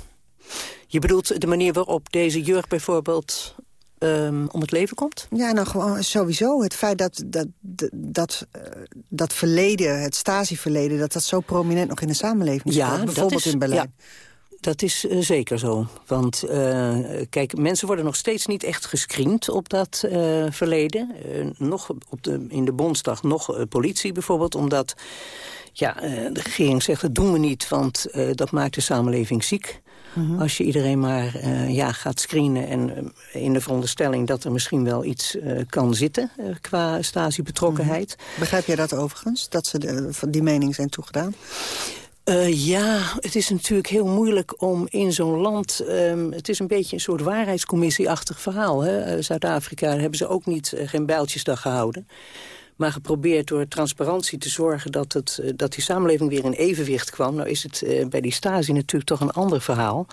je bedoelt de manier waarop deze jeugd bijvoorbeeld um, om het leven komt? Ja, nou gewoon sowieso. Het feit dat dat, dat, dat verleden, het Stasi-verleden... dat dat zo prominent nog in de samenleving is. Ja, bijvoorbeeld is, in Berlijn. Ja. Dat is uh, zeker zo. Want uh, kijk, mensen worden nog steeds niet echt gescreend op dat uh, verleden. nog op de, in de Bondsdag, nog politie bijvoorbeeld, omdat ja, de regering zegt dat doen we niet, want dat maakt de samenleving ziek. -hmm. Als je iedereen maar uh, ja, gaat screenen en uh, in de veronderstelling dat er misschien wel iets uh, kan zitten qua stasi-betrokkenheid. Mm -hmm. Begrijp jij dat overigens, dat ze de, van die mening zijn toegedaan? Uh, ja, het is natuurlijk heel moeilijk om in zo'n land... Um, het is een beetje een soort waarheidscommissie-achtig verhaal. Zuid-Afrika hebben ze ook niet uh, geen bijltjesdag gehouden maar geprobeerd door transparantie te zorgen... dat, het, eh, dat die samenleving weer in evenwicht kwam. Nou is het uh, bij die Stasi natuurlijk toch een ander verhaal.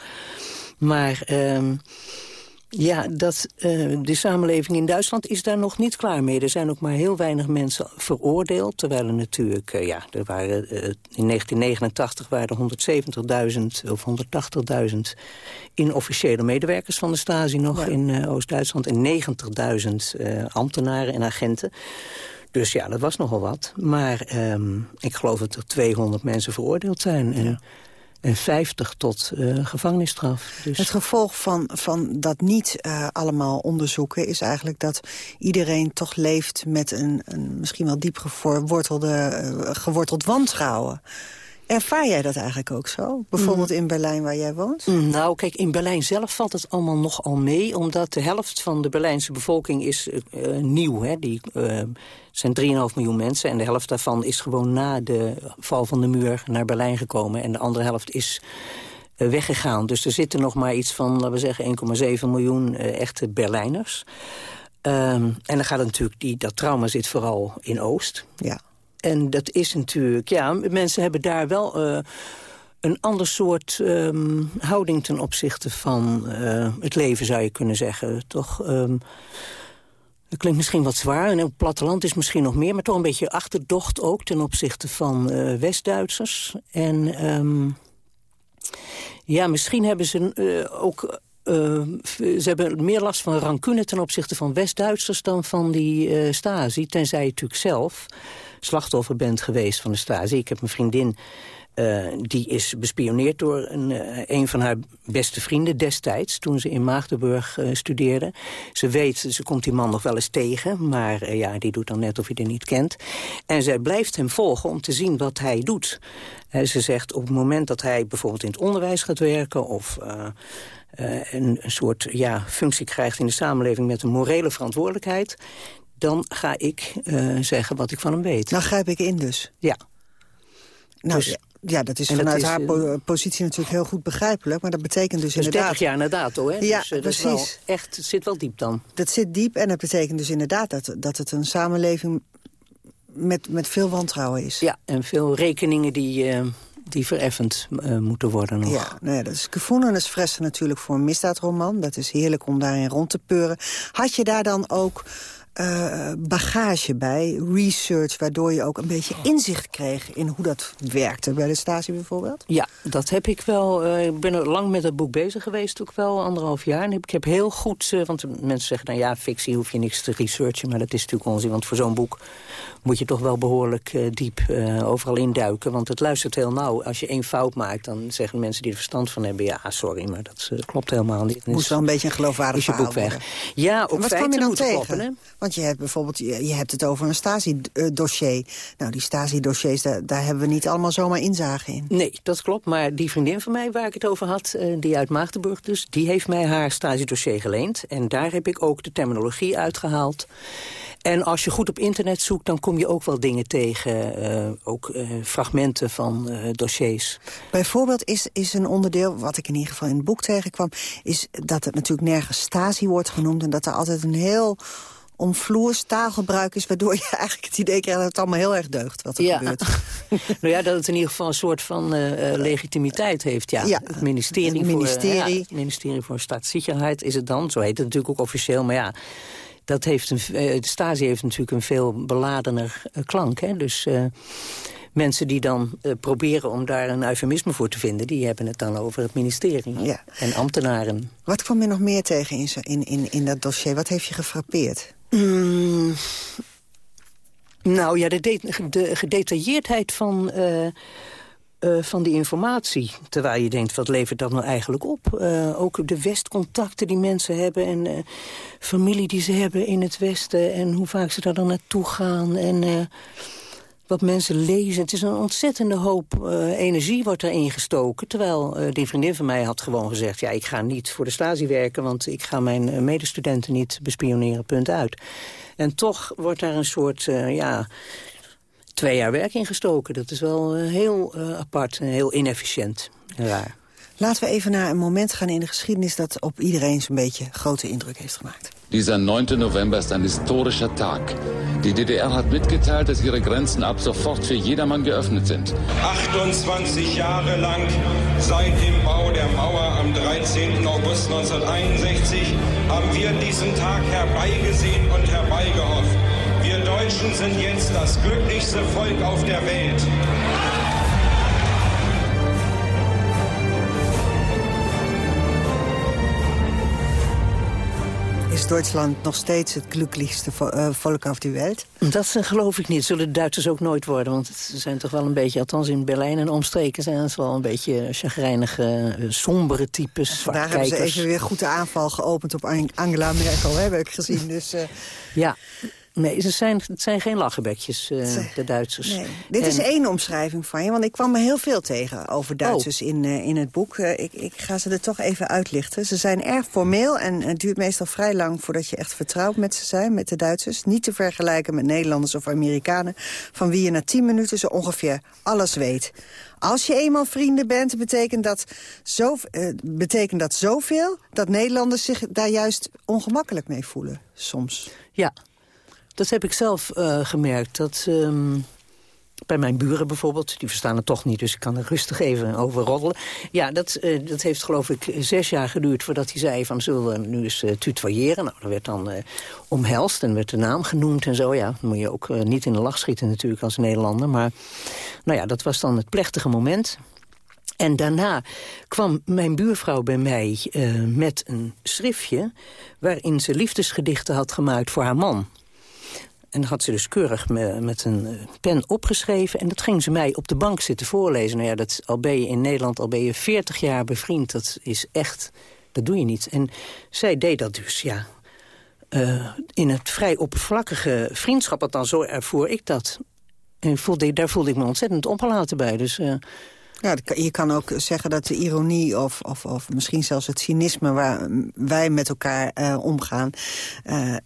Maar ehm, ja, dat, uh, de samenleving in Duitsland is daar nog niet klaar mee. Er zijn ook maar heel weinig mensen veroordeeld. Terwijl er natuurlijk, uh, ja, er waren, uh, in 1989 waren er 170.000 of 180.000 inofficiële medewerkers van de Stasi nog ja. in Oost-Duitsland. En 90.000 ambtenaren en agenten. Dus ja, dat was nogal wat. Maar um, ik geloof dat er 200 mensen veroordeeld zijn. En, ja en 50 tot uh, gevangenisstraf. Dus... Het gevolg van, van dat niet uh, allemaal onderzoeken is eigenlijk dat iedereen toch leeft met een, een misschien wel diep gewortelde, uh, geworteld wantrouwen. Ervaar jij dat eigenlijk ook zo? Bijvoorbeeld mm. in Berlijn waar jij woont? Mm, nou, kijk, in Berlijn zelf valt het allemaal nogal mee... omdat de helft van de Berlijnse bevolking is uh, nieuw. Hè? Die uh, zijn 3,5 miljoen mensen en de helft daarvan is gewoon na de val van de muur naar Berlijn gekomen. En de andere helft is uh, weggegaan. Dus er zitten nog maar iets van, laten we zeggen, 1,7 miljoen echte Berlijners. Um, en dan gaat het natuurlijk, die, dat trauma zit vooral in Oost. Ja. En dat is natuurlijk, ja, mensen hebben daar wel uh, een ander soort um, houding ten opzichte van uh, het leven, zou je kunnen zeggen. Toch, um, dat klinkt misschien wat zwaar. En op het platteland is misschien nog meer, maar toch een beetje achterdocht ook ten opzichte van uh, West-Duitsers. En um, ja, misschien hebben ze ook ze hebben meer last van rancune ten opzichte van West-Duitsers dan van die Stasi. Tenzij natuurlijk zelf slachtoffer bent geweest van de Stasi. Ik heb een vriendin uh, die is bespioneerd door een, uh, een van haar beste vrienden destijds... toen ze in Maagdenburg uh, studeerde. Ze weet, ze komt die man nog wel eens tegen... maar ja, die doet dan net of hij er niet kent. En zij blijft hem volgen om te zien wat hij doet. ze zegt, op het moment dat hij bijvoorbeeld in het onderwijs gaat werken... of een, een soort ja, functie krijgt in de samenleving met een morele verantwoordelijkheid dan ga ik uh, zeggen wat ik van hem weet. Dan grijp ik in dus? Ja. Nou, dus, ja, dat is vanuit dat is, haar po positie natuurlijk heel goed begrijpelijk. Maar dat betekent dus, dus inderdaad... 30 jaar na dato, hè? Ja, dus, uh, precies. Dat wel echt, het zit wel diep dan. Dat zit diep en dat betekent dus inderdaad dat, dat het een samenleving met, met veel wantrouwen is. Ja, en veel rekeningen die... Uh, die vereffend uh, moeten worden nog. Ja, nou ja, dat is gevoelens fressen natuurlijk voor een misdaadroman. Dat is heerlijk om daarin rond te peuren. Had je daar dan ook uh, bagage bij, research... waardoor je ook een beetje inzicht kreeg in hoe dat werkte bij de Stasi bijvoorbeeld? Ja, dat heb ik wel. Uh, ik ben lang met het boek bezig geweest, ook wel anderhalf jaar. En ik heb heel goed, uh, want mensen zeggen dan ja, fictie hoef je niks te researchen... maar dat is natuurlijk onzin, want voor zo'n boek moet je toch wel behoorlijk diep overal induiken. Want het luistert heel nauw. Als je één fout maakt, dan zeggen mensen die er verstand van hebben... ja, sorry, maar dat klopt helemaal niet. Het moest wel een beetje een geloofwaardig verhaal boek weg. Ja, ook wat kwam je dan tegen? Kloppen, hè? Want je hebt bijvoorbeeld, je, hebt het over een Stasi-dossier. Nou, die Stasi-dossiers, daar, daar, hebben we niet allemaal zomaar inzage in. Nee, dat klopt. Maar die vriendin van mij waar ik het over had, uh, die uit Maagdenburg dus... die heeft mij haar Stasi-dossier geleend. En daar heb ik ook de terminologie uitgehaald. En als je goed op internet zoekt, dan kom je ook wel dingen tegen. Uh, ook uh, fragmenten van uh, dossiers. Bijvoorbeeld is, is een onderdeel, wat ik in ieder geval in het boek tegenkwam... is dat het natuurlijk nergens Stasi wordt genoemd... en dat er altijd een heel omvloers taalgebruik is... waardoor je eigenlijk het idee krijgt dat het allemaal heel erg deugt wat er ja. gebeurt. nou ja, dat het in ieder geval een soort van uh, legitimiteit heeft. Ja. ja. Het ministerie, het ministerie. Voor, uh, ja, het ministerie voor Staatssicherheid is het dan. Zo heet het natuurlijk ook officieel, maar ja... Dat heeft een, de Stasi heeft natuurlijk een veel beladener klank. Hè? Dus mensen die dan uh, proberen om daar een eufemisme voor te vinden... die hebben het dan over het ministerie ja. en ambtenaren. Wat kwam je nog meer tegen in, in, in, in dat dossier? Wat heeft je gefrappeerd? Mm, nou ja, de, de, de gedetailleerdheid van... Uh, uh, van die informatie. Terwijl je denkt, wat levert dat nou eigenlijk op? Uh, ook de Westcontacten die mensen hebben... en uh, familie die ze hebben in het Westen... en hoe vaak ze daar dan naartoe gaan... en wat mensen lezen. Het is een ontzettende hoop uh, energie wordt erin gestoken. Terwijl uh, die vriendin van mij had gewoon gezegd... ja, ik ga niet voor de Stasi werken... want ik ga mijn uh, medestudenten niet bespioneren, punt uit. En toch wordt daar een soort, ja... twee jaar werk in gestoken. Dat is wel heel apart en heel inefficiënt raar. Laten we even naar een moment gaan in de geschiedenis... dat op iedereen zo'n beetje grote indruk heeft gemaakt. Dieser 9. November ist ein historischer Tag. Die DDR hat mitgeteilt, dass ihre Grenzen ab sofort für jedermann geöffnet sind. 28 Jahre lang seit dem Bau der Mauer am 13. August 1961 haben wir diesen Tag herbeigesehen und herbeigehofft. Wir Deutschen sind jetzt das glücklichste Volk auf der Welt. Is Duitsland nog steeds het glücklichste vo uh, volk op de wereld? Dat uh, geloof ik niet. Zullen de Duitsers ook nooit worden. Want ze zijn toch wel een beetje, althans in Berlijn en omstreken... zijn het wel een beetje chagrijnige, uh, sombere types. Daar hebben ze even weer goed de aanval geopend op Angela Merkel, heb ik gezien. Dus, ja, Nee, ze zijn, het zijn geen lachenbekjes, uh, de Duitsers. Nee. Dit en... is één omschrijving van je, want ik kwam er heel veel tegen over Duitsers oh. in, uh, in het boek. Uh, ik, ik ga ze er toch even uitlichten. Ze zijn erg formeel en het duurt meestal vrij lang voordat je echt vertrouwd met ze zijn, met de Duitsers. Niet te vergelijken met Nederlanders of Amerikanen, van wie je na tien minuten zo ongeveer alles weet. Als je eenmaal vrienden bent, betekent dat, zo, betekent dat zoveel... dat Nederlanders zich daar juist ongemakkelijk mee voelen, soms. Ja, dat heb ik zelf uh, gemerkt. Dat, um, bij mijn buren bijvoorbeeld, die verstaan het toch niet... dus ik kan er rustig even over roddelen. Ja, dat, uh, dat heeft geloof ik zes jaar geduurd voordat hij zei... van zullen we nu eens uh, tutoyeren? Nou, dat werd dan omhelst en werd de naam genoemd en zo. Ja, dan moet je ook niet in de lach schieten natuurlijk als Nederlander. Maar nou ja, dat was dan het plechtige moment... En daarna kwam mijn buurvrouw bij mij uh, met een schriftje... waarin ze liefdesgedichten had gemaakt voor haar man. En dat had ze dus keurig me, met een eh, pen opgeschreven. En dat ging ze mij op de bank zitten voorlezen. Nou ja, dat, al ben je in Nederland al ben je 40 jaar bevriend. Dat is echt, dat doe je niet. En zij deed dat dus, ja. Uh, in het vrij oppervlakkige vriendschap, althans zo ervoer ik dat. En voelde, daar voelde ik me ontzettend opgelaten bij. Dus... Uh, ja, je kan ook zeggen dat de ironie of, of, of misschien zelfs het cynisme... waar wij met elkaar uh, omgaan... Uh,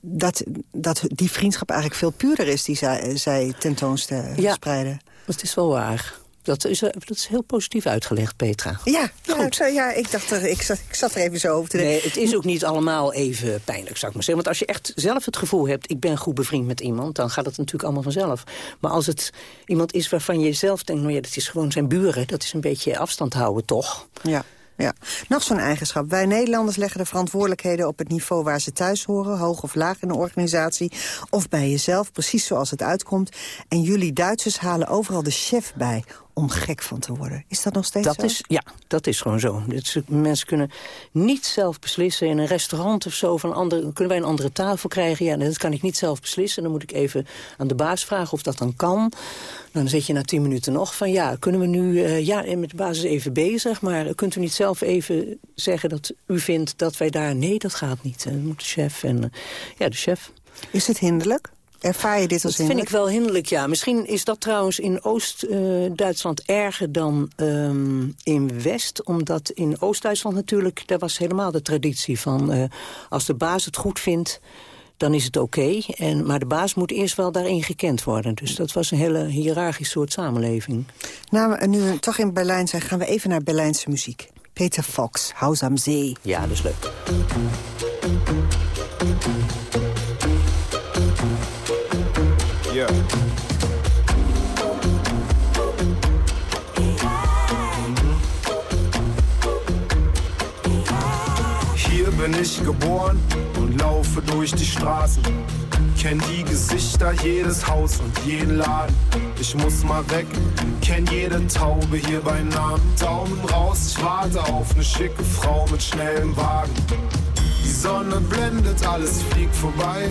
dat, dat die vriendschap eigenlijk veel puurder is die zij, zij tentoonspreiden. Ja, dat is wel waar. Dat is, dat is heel positief uitgelegd, Petra. Ja, Goed. Ja, ja ik, dacht er, ik, zat, ik zat er even zo over te denken. Nee, het is ook niet allemaal even pijnlijk, zou ik maar zeggen. Want als je echt zelf het gevoel hebt... ik ben goed bevriend met iemand, dan gaat het natuurlijk allemaal vanzelf. Maar als het iemand is waarvan je zelf denkt... nou ja, dat is gewoon zijn buren, dat is een beetje afstand houden, toch? Ja. Ja. Nog zo'n eigenschap. Wij Nederlanders leggen de verantwoordelijkheden op het niveau waar ze thuis horen. Hoog of laag in de organisatie. Of bij jezelf, precies zoals het uitkomt. En jullie Duitsers halen overal de chef bij om gek van te worden. Is dat nog steeds dat zo? Is, ja, dat is gewoon zo. Is, mensen kunnen niet zelf beslissen. In een restaurant of zo van andere, kunnen wij een andere tafel krijgen. Ja, dat kan ik niet zelf beslissen. Dan moet ik even aan de baas vragen of dat dan kan. Dan zit je na tien minuten nog van... ja, kunnen we nu uh, ja, met de basis even bezig... maar kunt u niet zelf even zeggen dat u vindt dat wij daar... nee, dat gaat niet. Dan moet de chef en... Uh, ja, de chef. Is het hinderlijk? Ervaar je dit als Dat vind ik wel hinderlijk, ja. Misschien is dat trouwens in Oost-Duitsland uh, erger dan um, in West. Omdat in Oost-Duitsland natuurlijk, daar was helemaal de traditie van... Uh, als de baas het goed vindt, dan is het oké. Okay. Maar de baas moet eerst wel daarin gekend worden. Dus dat was een hele hiërarchisch soort samenleving. Nou, nu we toch in Berlijn zijn, gaan we even naar Berlijnse muziek. Peter Fox, Haus am Zee. Ja, dat is leuk. Yeah. Hier bin ich geboren und laufe durch die Straßen. Kenn die Gesichter, jedes Haus und jeden Laden. Ich muss mal weg, kenn jede Taube hier bei Namen. Daumen raus, ich warte auf eine schicke Frau mit schnellem Wagen. Die Sonne blendet, alles fliegt vorbei.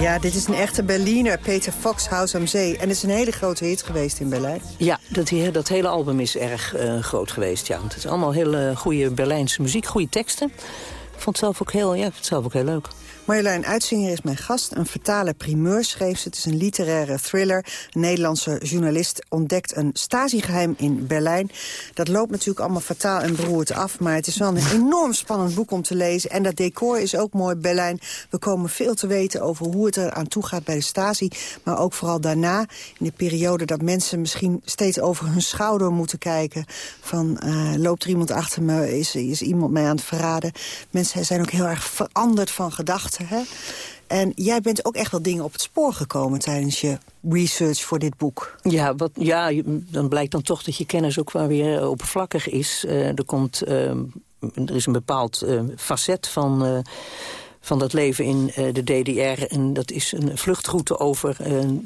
Ja, dit is een echte Berliner, Peter Fox, House am Zee. En het is een hele grote hit geweest in Berlijn. Ja, dat, dat hele album is erg eh, groot geweest. Ja. Het is allemaal hele goede Berlijnse muziek, goede teksten. Ik vond het zelf ook heel, ja, zelf ook heel leuk. Marjolein Uitzinger is mijn gast. Een vertale primeur schreef ze. Het is een literaire thriller. Een Nederlandse journalist ontdekt een statiegeheim in Berlijn. Dat loopt natuurlijk allemaal fataal en beroerd af. Maar het is wel een enorm spannend boek om te lezen. En dat decor is ook mooi. Berlijn, we komen veel te weten over hoe het er aan toe gaat bij de Stasi. Maar ook vooral daarna, in de periode dat mensen misschien steeds over hun schouder moeten kijken. Van, eh, loopt er iemand achter me? Is, is iemand mij aan het verraden? Mensen zijn ook heel erg veranderd van gedachten. En jij bent ook echt wel dingen op het spoor gekomen tijdens je research voor dit boek. Ja, wat, ja, dan blijkt dan toch dat je kennis ook wel weer eh, oppervlakkig is. Eh, er, komt, eh, er is een bepaald facet van, van dat leven in de DDR. En dat is een vluchtroute over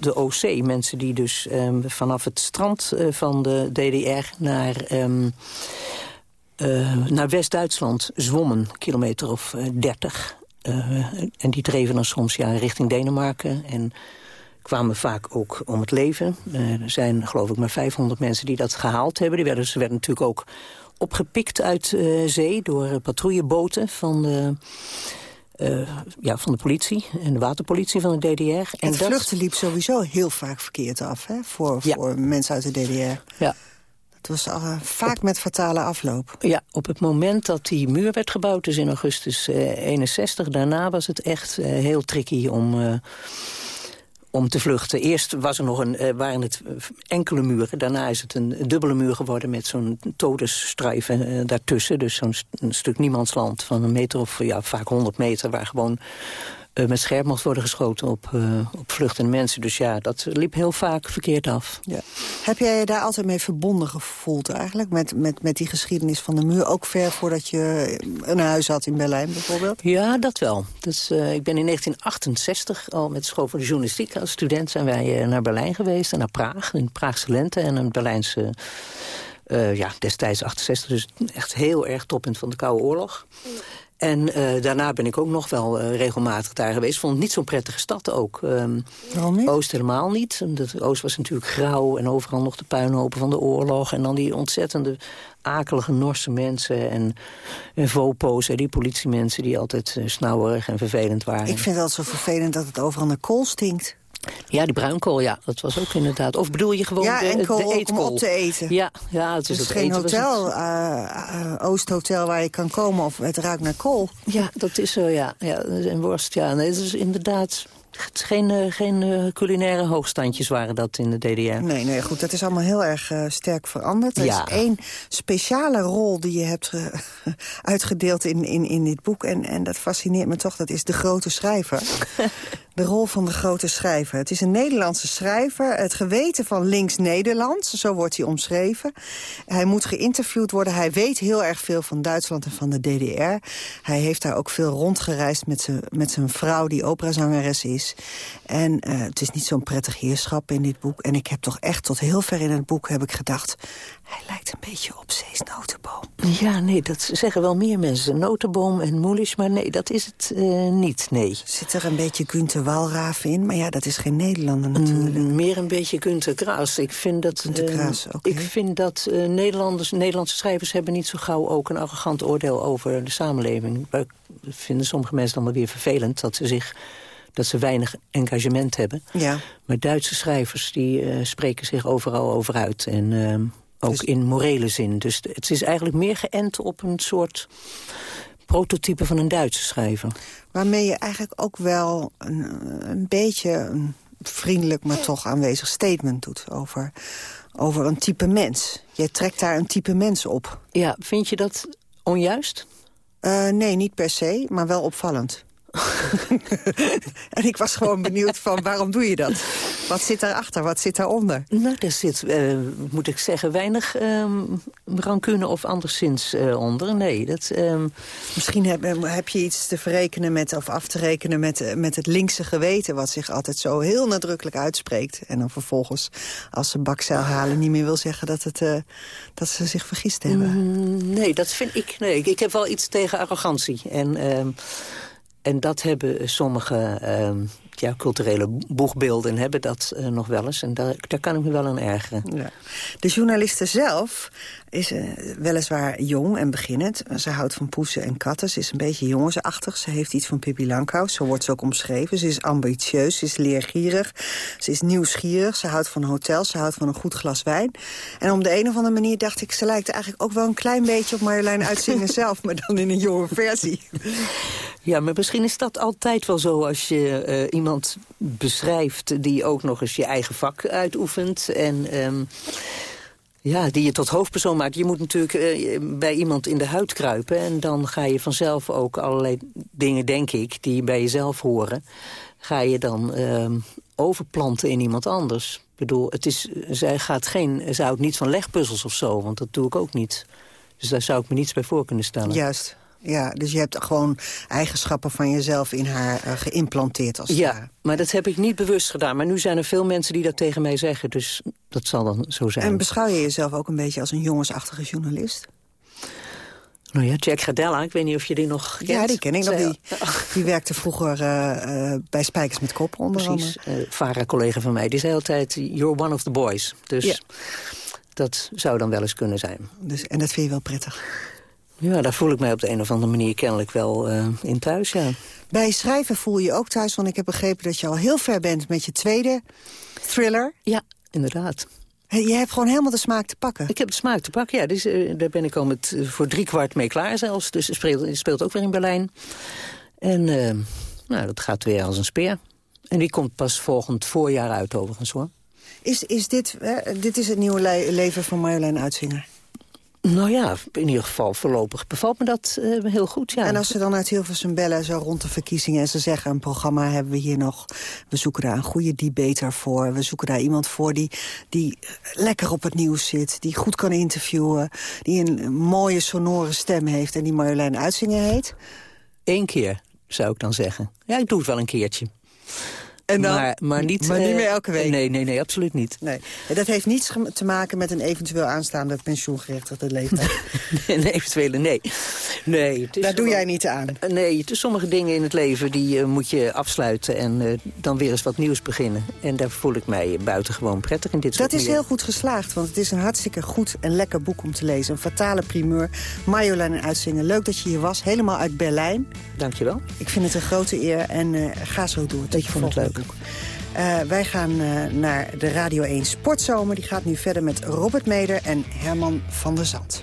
de OC. Mensen die dus eh, vanaf het strand van de DDR naar... ehm, eh, naar West-Duitsland zwommen, kilometer of 30. Eh, en die dreven dan soms ja, richting Denemarken. En kwamen vaak ook om het leven. Eh, er zijn geloof ik maar 500 mensen die dat gehaald hebben. Die werden, ze werden natuurlijk ook opgepikt uit eh, zee door eh, patrouilleboten van de, eh, ja, van de politie en de waterpolitie van de DDR. En het vluchten liep sowieso heel vaak verkeerd af hè? Voor, voor mensen uit de DDR. Ja. Dat was eh, vaak met fatale afloop. Ja, op het moment dat die muur werd gebouwd, dus in augustus eh 61... daarna was het echt eh, heel tricky om, eh, om te vluchten. Eerst was er nog een, eh, waren het eh, enkele muren. Daarna is het een dubbele muur geworden met zo'n todesstrijven eh, daartussen. Dus zo'n stuk niemandsland van een meter of ja, vaak 100 meter... waar gewoon eh, met scherp mocht worden geschoten op, eh, op vluchtende mensen. Dus ja, dat liep heel vaak verkeerd af. Ja. Heb jij je daar altijd mee verbonden gevoeld eigenlijk? Met, met, met die geschiedenis van de muur? Ook ver voordat je een huis had in Berlijn bijvoorbeeld? Ja, dat wel. Dus, eh, ik ben in 1968 al met de school voor de journalistiek als student... zijn wij eh, naar Berlijn geweest en naar Praag, in Praagse lente... en een Berlijnse, eh, ja, destijds 68, dus echt heel erg toppunt van de Koude Oorlog. En eh, daarna ben ik ook nog wel eh, regelmatig daar geweest. Vond het niet zo'n prettige stad ook. Waarom niet? Oost helemaal niet. Omdat Oost was natuurlijk grauw en overal nog de puinhopen van de oorlog. En dan die ontzettende akelige Norse mensen en, en vopo's, hè, die politiemensen die altijd snauwerig en vervelend waren. Ik vind het altijd zo vervelend dat het overal naar kool stinkt. Ja, die bruinkool, ja, dat was ook inderdaad. Of bedoel je gewoon Ja, de, en kool de ook om op te eten. Ja, ja het is het geen eten was het- hotel, eh, eh, Oosthotel waar je kan komen of het ruikt naar kool. Ja, dat is zo, ja. ja en worst, ja. Nee, het is inderdaad... Het is geen, eh, geen eh, culinaire hoogstandjes waren dat in de DDR. Nee, nee, goed, dat is allemaal heel erg eh, sterk veranderd. Er Ja. is één speciale rol die je hebt uitgedeeld in, in, in dit boek. En, en dat fascineert me toch, dat is de grote schrijver. de rol van de grote schrijver. Het is een Nederlandse schrijver, het geweten van links-Nederland. Zo wordt hij omschreven. Hij moet geïnterviewd worden. Hij weet heel erg veel van Duitsland en van de DDR. Hij heeft daar ook veel rondgereisd met zijn, met zijn vrouw, die operazangeres is. En eh, het is niet zo'n prettig heerschap in dit boek. En ik heb toch echt tot heel ver in het boek heb ik gedacht... hij lijkt een beetje op Cees Notenboom. Ja, nee, dat zeggen wel meer mensen. Notenboom en Moelisch, maar nee, dat is het eh, niet, nee. Zit er een beetje Günther Walraaf in? Maar ja, dat is geen Nederlander natuurlijk. Mm, meer een beetje Günter Graas. Ik vind dat, eh, ik vind dat Nederlanders, Nederlandse schrijvers hebben niet zo gauw ook een arrogant oordeel over de samenleving. Ik vinden sommige mensen dan wel weer vervelend dat ze zich dat ze weinig engagement hebben. Ja. Maar Duitse schrijvers die eh, spreken zich overal over uit. En ehm, ook Dus- in morele zin. Dus het is eigenlijk meer geënt op een soort prototype van een Duitse schrijver. Waarmee je eigenlijk ook wel een, een beetje een vriendelijk, maar toch aanwezig statement doet over, over een type mens. Je trekt daar een type mens op. Ja, vind je dat onjuist? Uh, nee, niet per se, maar wel opvallend. en ik was gewoon benieuwd van waarom doe je dat? Wat zit daarachter? Wat zit daaronder? Nou, er zit, uh, moet ik zeggen, weinig um, rancune of anderszins uh, onder. Nee, dat... Um... Misschien heb, heb, je iets te verrekenen met, of af te rekenen met, met het linkse geweten... wat zich altijd zo heel nadrukkelijk uitspreekt. En dan vervolgens, als ze bakzeil halen, niet meer wil zeggen dat, het, uh, dat ze zich vergist hebben. Mm, nee, dat vind ik... Nee, ik heb wel iets tegen arrogantie. En... Um, en dat hebben sommige uh, ja, culturele boegbeelden hebben dat uh, nog wel eens. En daar, daar kan ik me wel aan ergeren. Ja. De journaliste zelf is uh, weliswaar jong en beginnend. Ze houdt van poesen en katten. Ze is een beetje jongensachtig. Ze heeft iets van Pippi Langkous. Zo wordt ze ook omschreven. Ze is ambitieus, ze is leergierig. Ze is nieuwsgierig. Ze houdt van hotels. Ze houdt van een goed glas wijn. En op de een of andere manier dacht ik... ze lijkt eigenlijk ook wel een klein beetje op Marjolein Uitzingen zelf... maar dan in een jonge versie. Ja, maar misschien is dat altijd wel zo als je uh, iemand beschrijft... die ook nog eens je eigen vak uitoefent. En... Um, ja, die je tot hoofdpersoon maakt. Je moet natuurlijk uh, bij iemand in de huid kruipen... en dan ga je vanzelf ook allerlei dingen, denk ik... die bij jezelf horen... ga je dan uh, overplanten in iemand anders. Ik bedoel, het is, zij, gaat geen, zij houdt niet van legpuzzels of zo, want dat doe ik ook niet. Dus daar zou ik me niets bij voor kunnen stellen. Juist. Ja, dus je hebt gewoon eigenschappen van jezelf in haar uh, geïmplanteerd als Ja, maar dat heb ik niet bewust gedaan. Maar nu zijn er veel mensen die dat tegen mij zeggen, dus dat zal dan zo zijn. En beschouw je jezelf ook een beetje als een jongensachtige journalist? Nou ja, Jack Gardella, ik weet niet of je die nog kent. Ja, die ken ik nog. Die, die werkte vroeger uh, uh, bij Spijkers met Kop onder Precies. andere. Uh, Vara-collega van mij, die zei altijd, you're one of the boys. Dus ja. dat zou dan wel eens kunnen zijn. Dus, en dat vind je wel prettig? Ja, daar voel ik mij op de een of andere manier kennelijk wel uh, in thuis, ja. Bij schrijven voel je je ook thuis, want ik heb begrepen dat je al heel ver bent met je tweede thriller. Ja, inderdaad. Je hebt gewoon helemaal de smaak te pakken. Ik heb de smaak te pakken, ja. Dus, uh, daar ben ik al met, uh, voor drie kwart mee klaar zelfs. Dus het speelt, speelt ook weer in Berlijn. En nou, dat gaat weer als een speer. En die komt pas volgend voorjaar uit overigens, hoor. Is, is dit, dit is het nieuwe le leven van Marjolein Uitzinger? Nou ja, in ieder geval voorlopig bevalt me dat uh, heel goed, ja. En als ze dan uit Hilversum bellen, zo rond de verkiezingen... en ze zeggen, een programma hebben we hier nog... we zoeken daar een goede debater voor. We zoeken daar iemand voor die, die lekker op het nieuws zit... die goed kan interviewen, die een mooie sonore stem heeft... en die Marjolein Uitzinger heet. Eén keer, zou ik dan zeggen. Ja, ik doe het wel een keertje. En dan, maar, maar, niet, maar niet uh, meer elke week? Nee, nee, nee, absoluut niet. Nee. Dat heeft niets te maken met een eventueel aanstaande pensioengerechtigde leeftijd? een eventuele, nee. nee Daar doe jij niet aan? Nee, het is sommige dingen in het leven die uh, moet je afsluiten... en uh, dan weer eens wat nieuws beginnen. En daar voel ik mij buitengewoon prettig in dit soort Dat is heel goed geslaagd, want het is een hartstikke goed en lekker boek om te lezen. Een fatale primeur. Marjolein en Uitzingen, leuk dat je hier was. Helemaal uit Berlijn. Dank je wel. Ik vind het een grote eer en ga zo door. Dat je vond het leuk. Uh, wij gaan uh, naar de Radio 1 Sportzomer. Die gaat nu verder met Robert Meder en Herman van der Zand.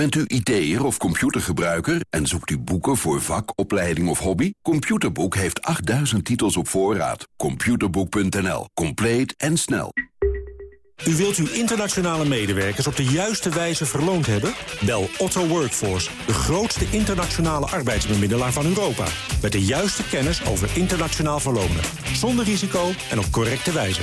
Bent u IT'er of computergebruiker en zoekt u boeken voor vak, opleiding of hobby? Computerboek heeft 8000 titels op voorraad. Computerboek.nl. Compleet en snel. U wilt uw internationale medewerkers op de juiste wijze verloond hebben? Bel Otto Workforce, de grootste internationale arbeidsbemiddelaar van Europa. Met de juiste kennis over internationaal verlonen. Zonder risico en op correcte wijze.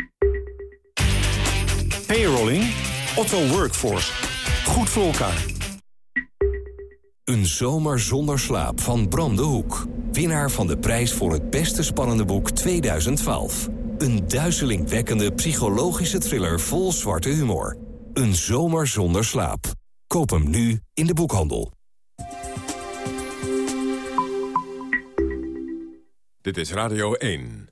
Payrolling. Otto Workforce. Goed voor elkaar. Een zomer zonder slaap van Bram de Hoek. Winnaar van de prijs voor het beste spannende boek 2012. Een duizelingwekkende psychologische thriller vol zwarte humor. Een zomer zonder slaap. Koop hem nu in de boekhandel. Dit is Radio 1.